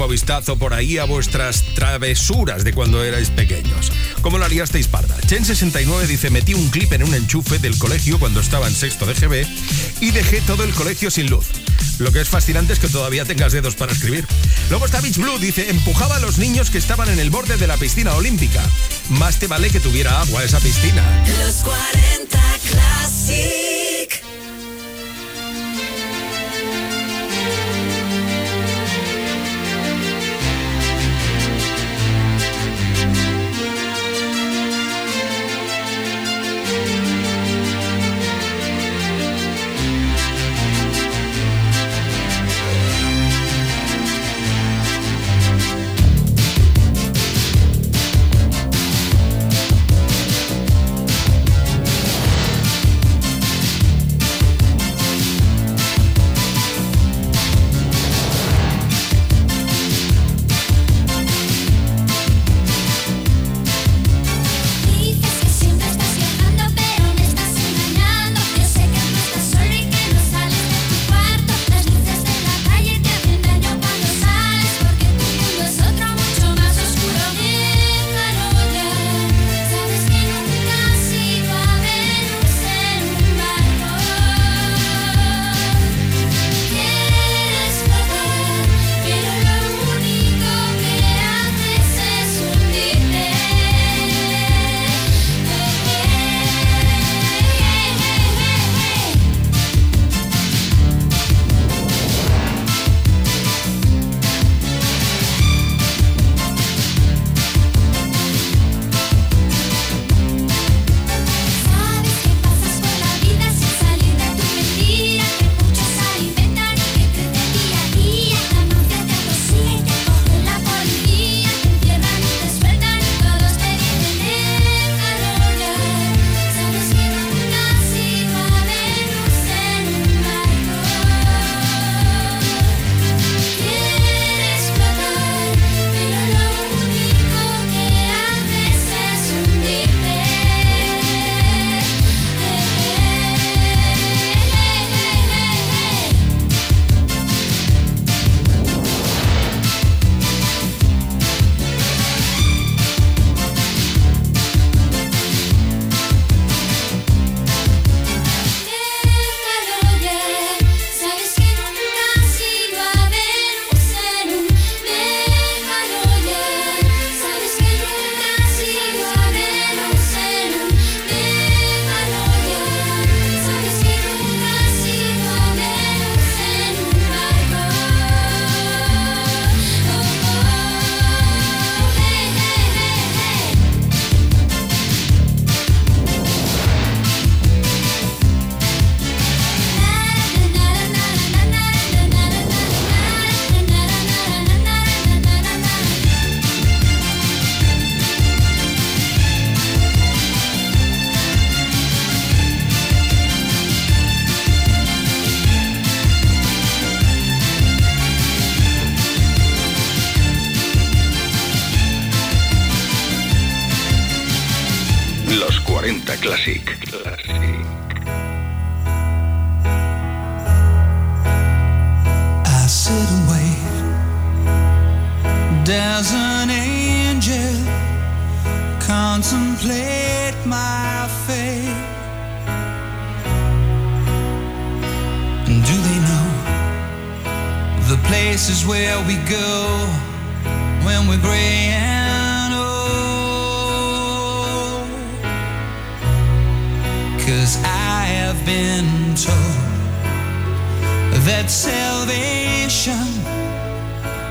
último vistazo por ahí a vuestras travesuras de cuando erais pequeños. ¿Cómo la liasteis parda? Chen69 dice, metí un clip en un enchufe del colegio cuando estaba en sexto de GB y dejé todo el colegio sin luz. Lo que es fascinante es que todavía tengas dedos para escribir. Luego está Beach Blue, dice, empujaba a los niños que estaban en el borde de la piscina olímpica. Más te vale que tuviera agua esa piscina. Los 40.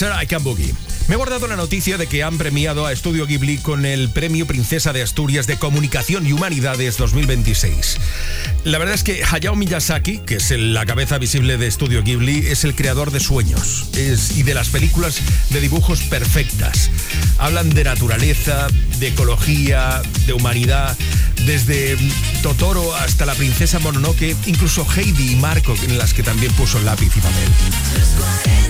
Sarah I Can Me he guardado la noticia de que han premiado a Estudio Ghibli con el Premio Princesa de Asturias de Comunicación y Humanidades 2026. La verdad es que Hayao Miyazaki, que es la cabeza visible de Estudio Ghibli, es el creador de sueños y de las películas de dibujos perfectas. Hablan de naturaleza, de ecología, de humanidad, desde Totoro hasta la princesa Mononoke, incluso Heidi y Marco, en las que también puso el lápiz y papel.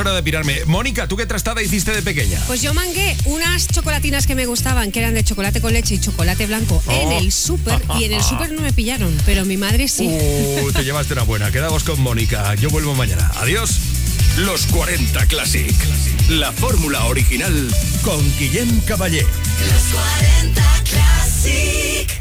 hora de pirarme. Mónica, ¿tú qué trastada hiciste de pequeña? Pues yo mangué unas chocolatinas que me gustaban, que eran de chocolate con leche y chocolate blanco, en el oh. súper. y en el súper no me pillaron, pero mi madre sí. Uh, te llevaste una buena. Quedamos con Mónica. Yo vuelvo mañana. Adiós. Los 40 Classic. La fórmula original con Guillem Caballé. Los 40 Classic.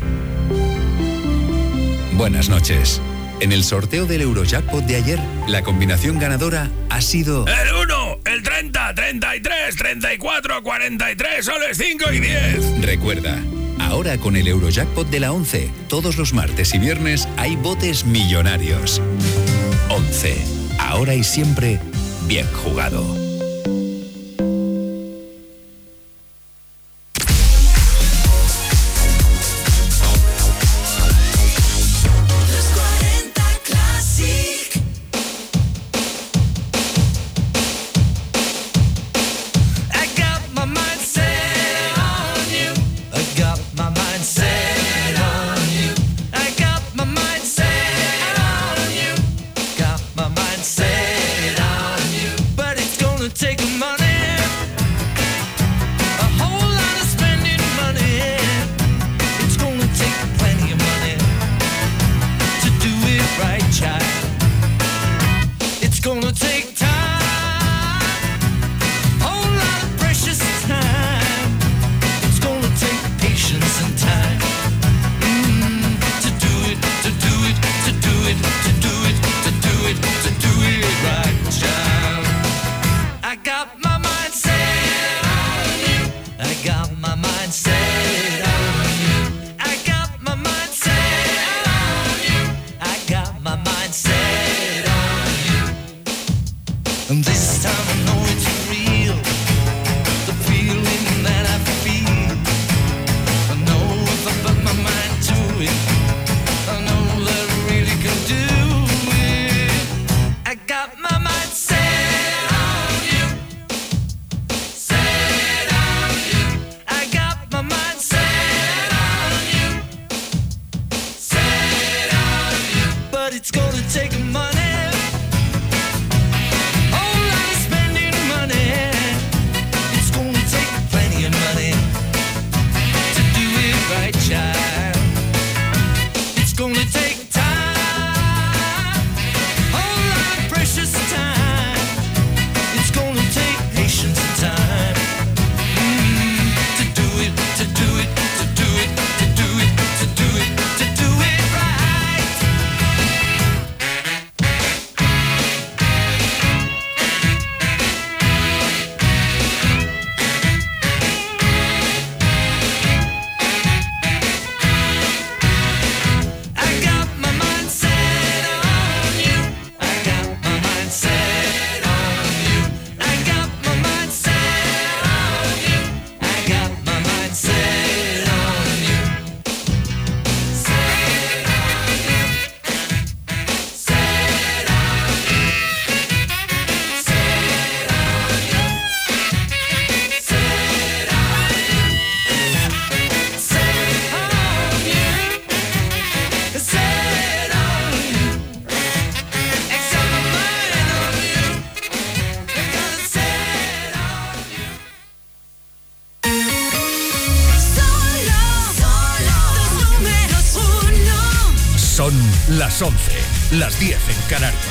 Buenas noches. En el sorteo del Eurojackpot de ayer, la combinación ganadora ha sido... ¡El 1, el 30, 33, 34, 43, soles 5 y 10! Recuerda, ahora con el Eurojackpot de la 11, todos los martes y viernes hay botes millonarios. 11. Ahora y siempre, bien jugado. Las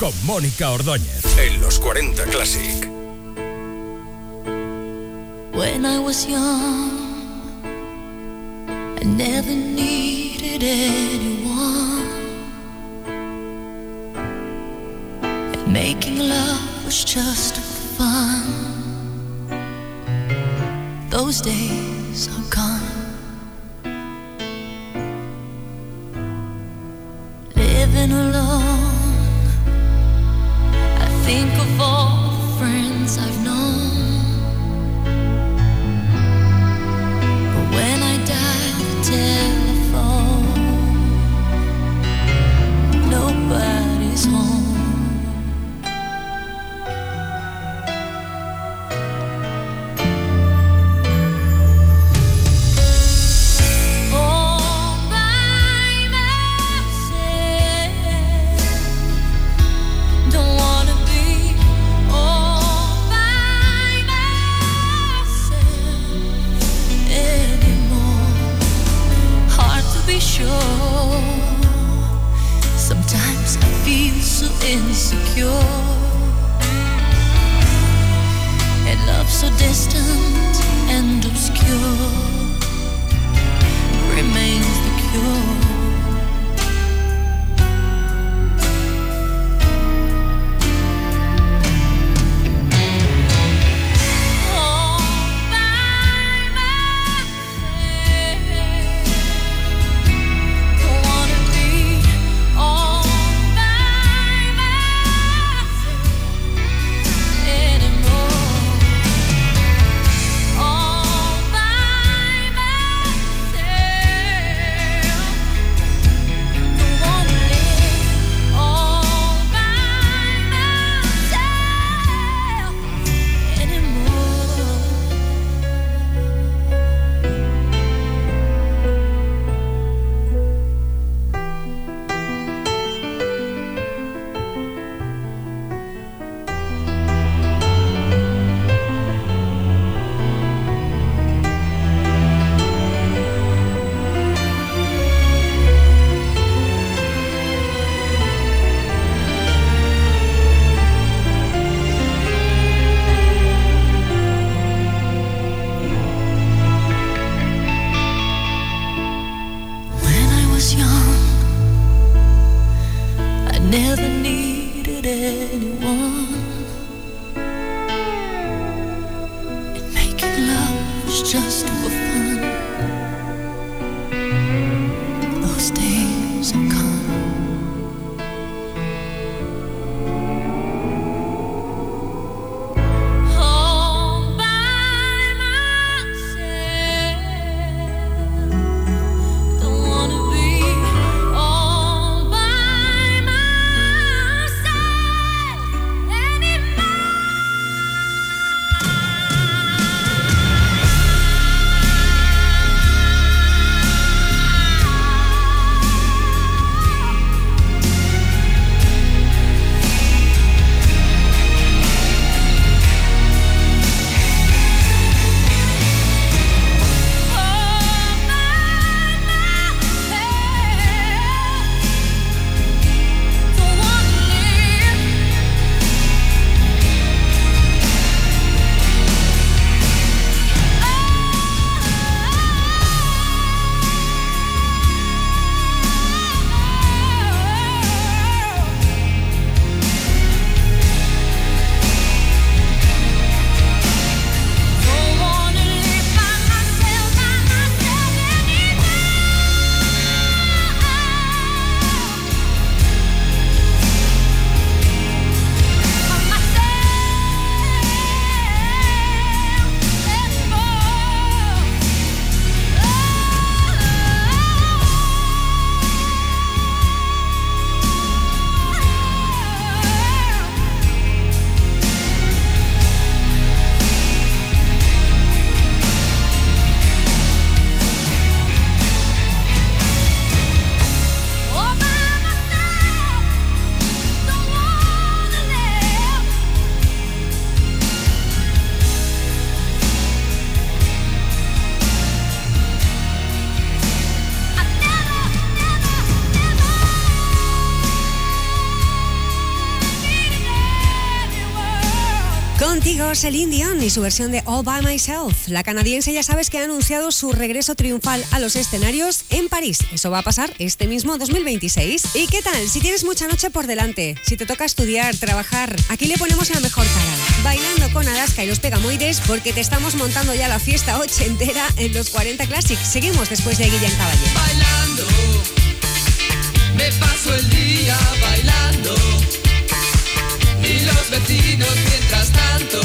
con Mónica Ordóñez en los 40 Classic. When I was young, I never needed anyone. Celine Dion y su versión de All By Myself. La canadiense ya sabes que ha anunciado su regreso triunfal a los escenarios en París. Eso va a pasar este mismo 2026. ¿Y qué tal? Si tienes mucha noche por delante, si te toca estudiar, trabajar, aquí le ponemos la mejor cara. Bailando con Alaska y los Pegamoides porque te estamos montando ya la fiesta ochentera en los 40 Classic. Seguimos después de Guillén Caballero. bailando. Me paso el día. Los vecinos mientras tanto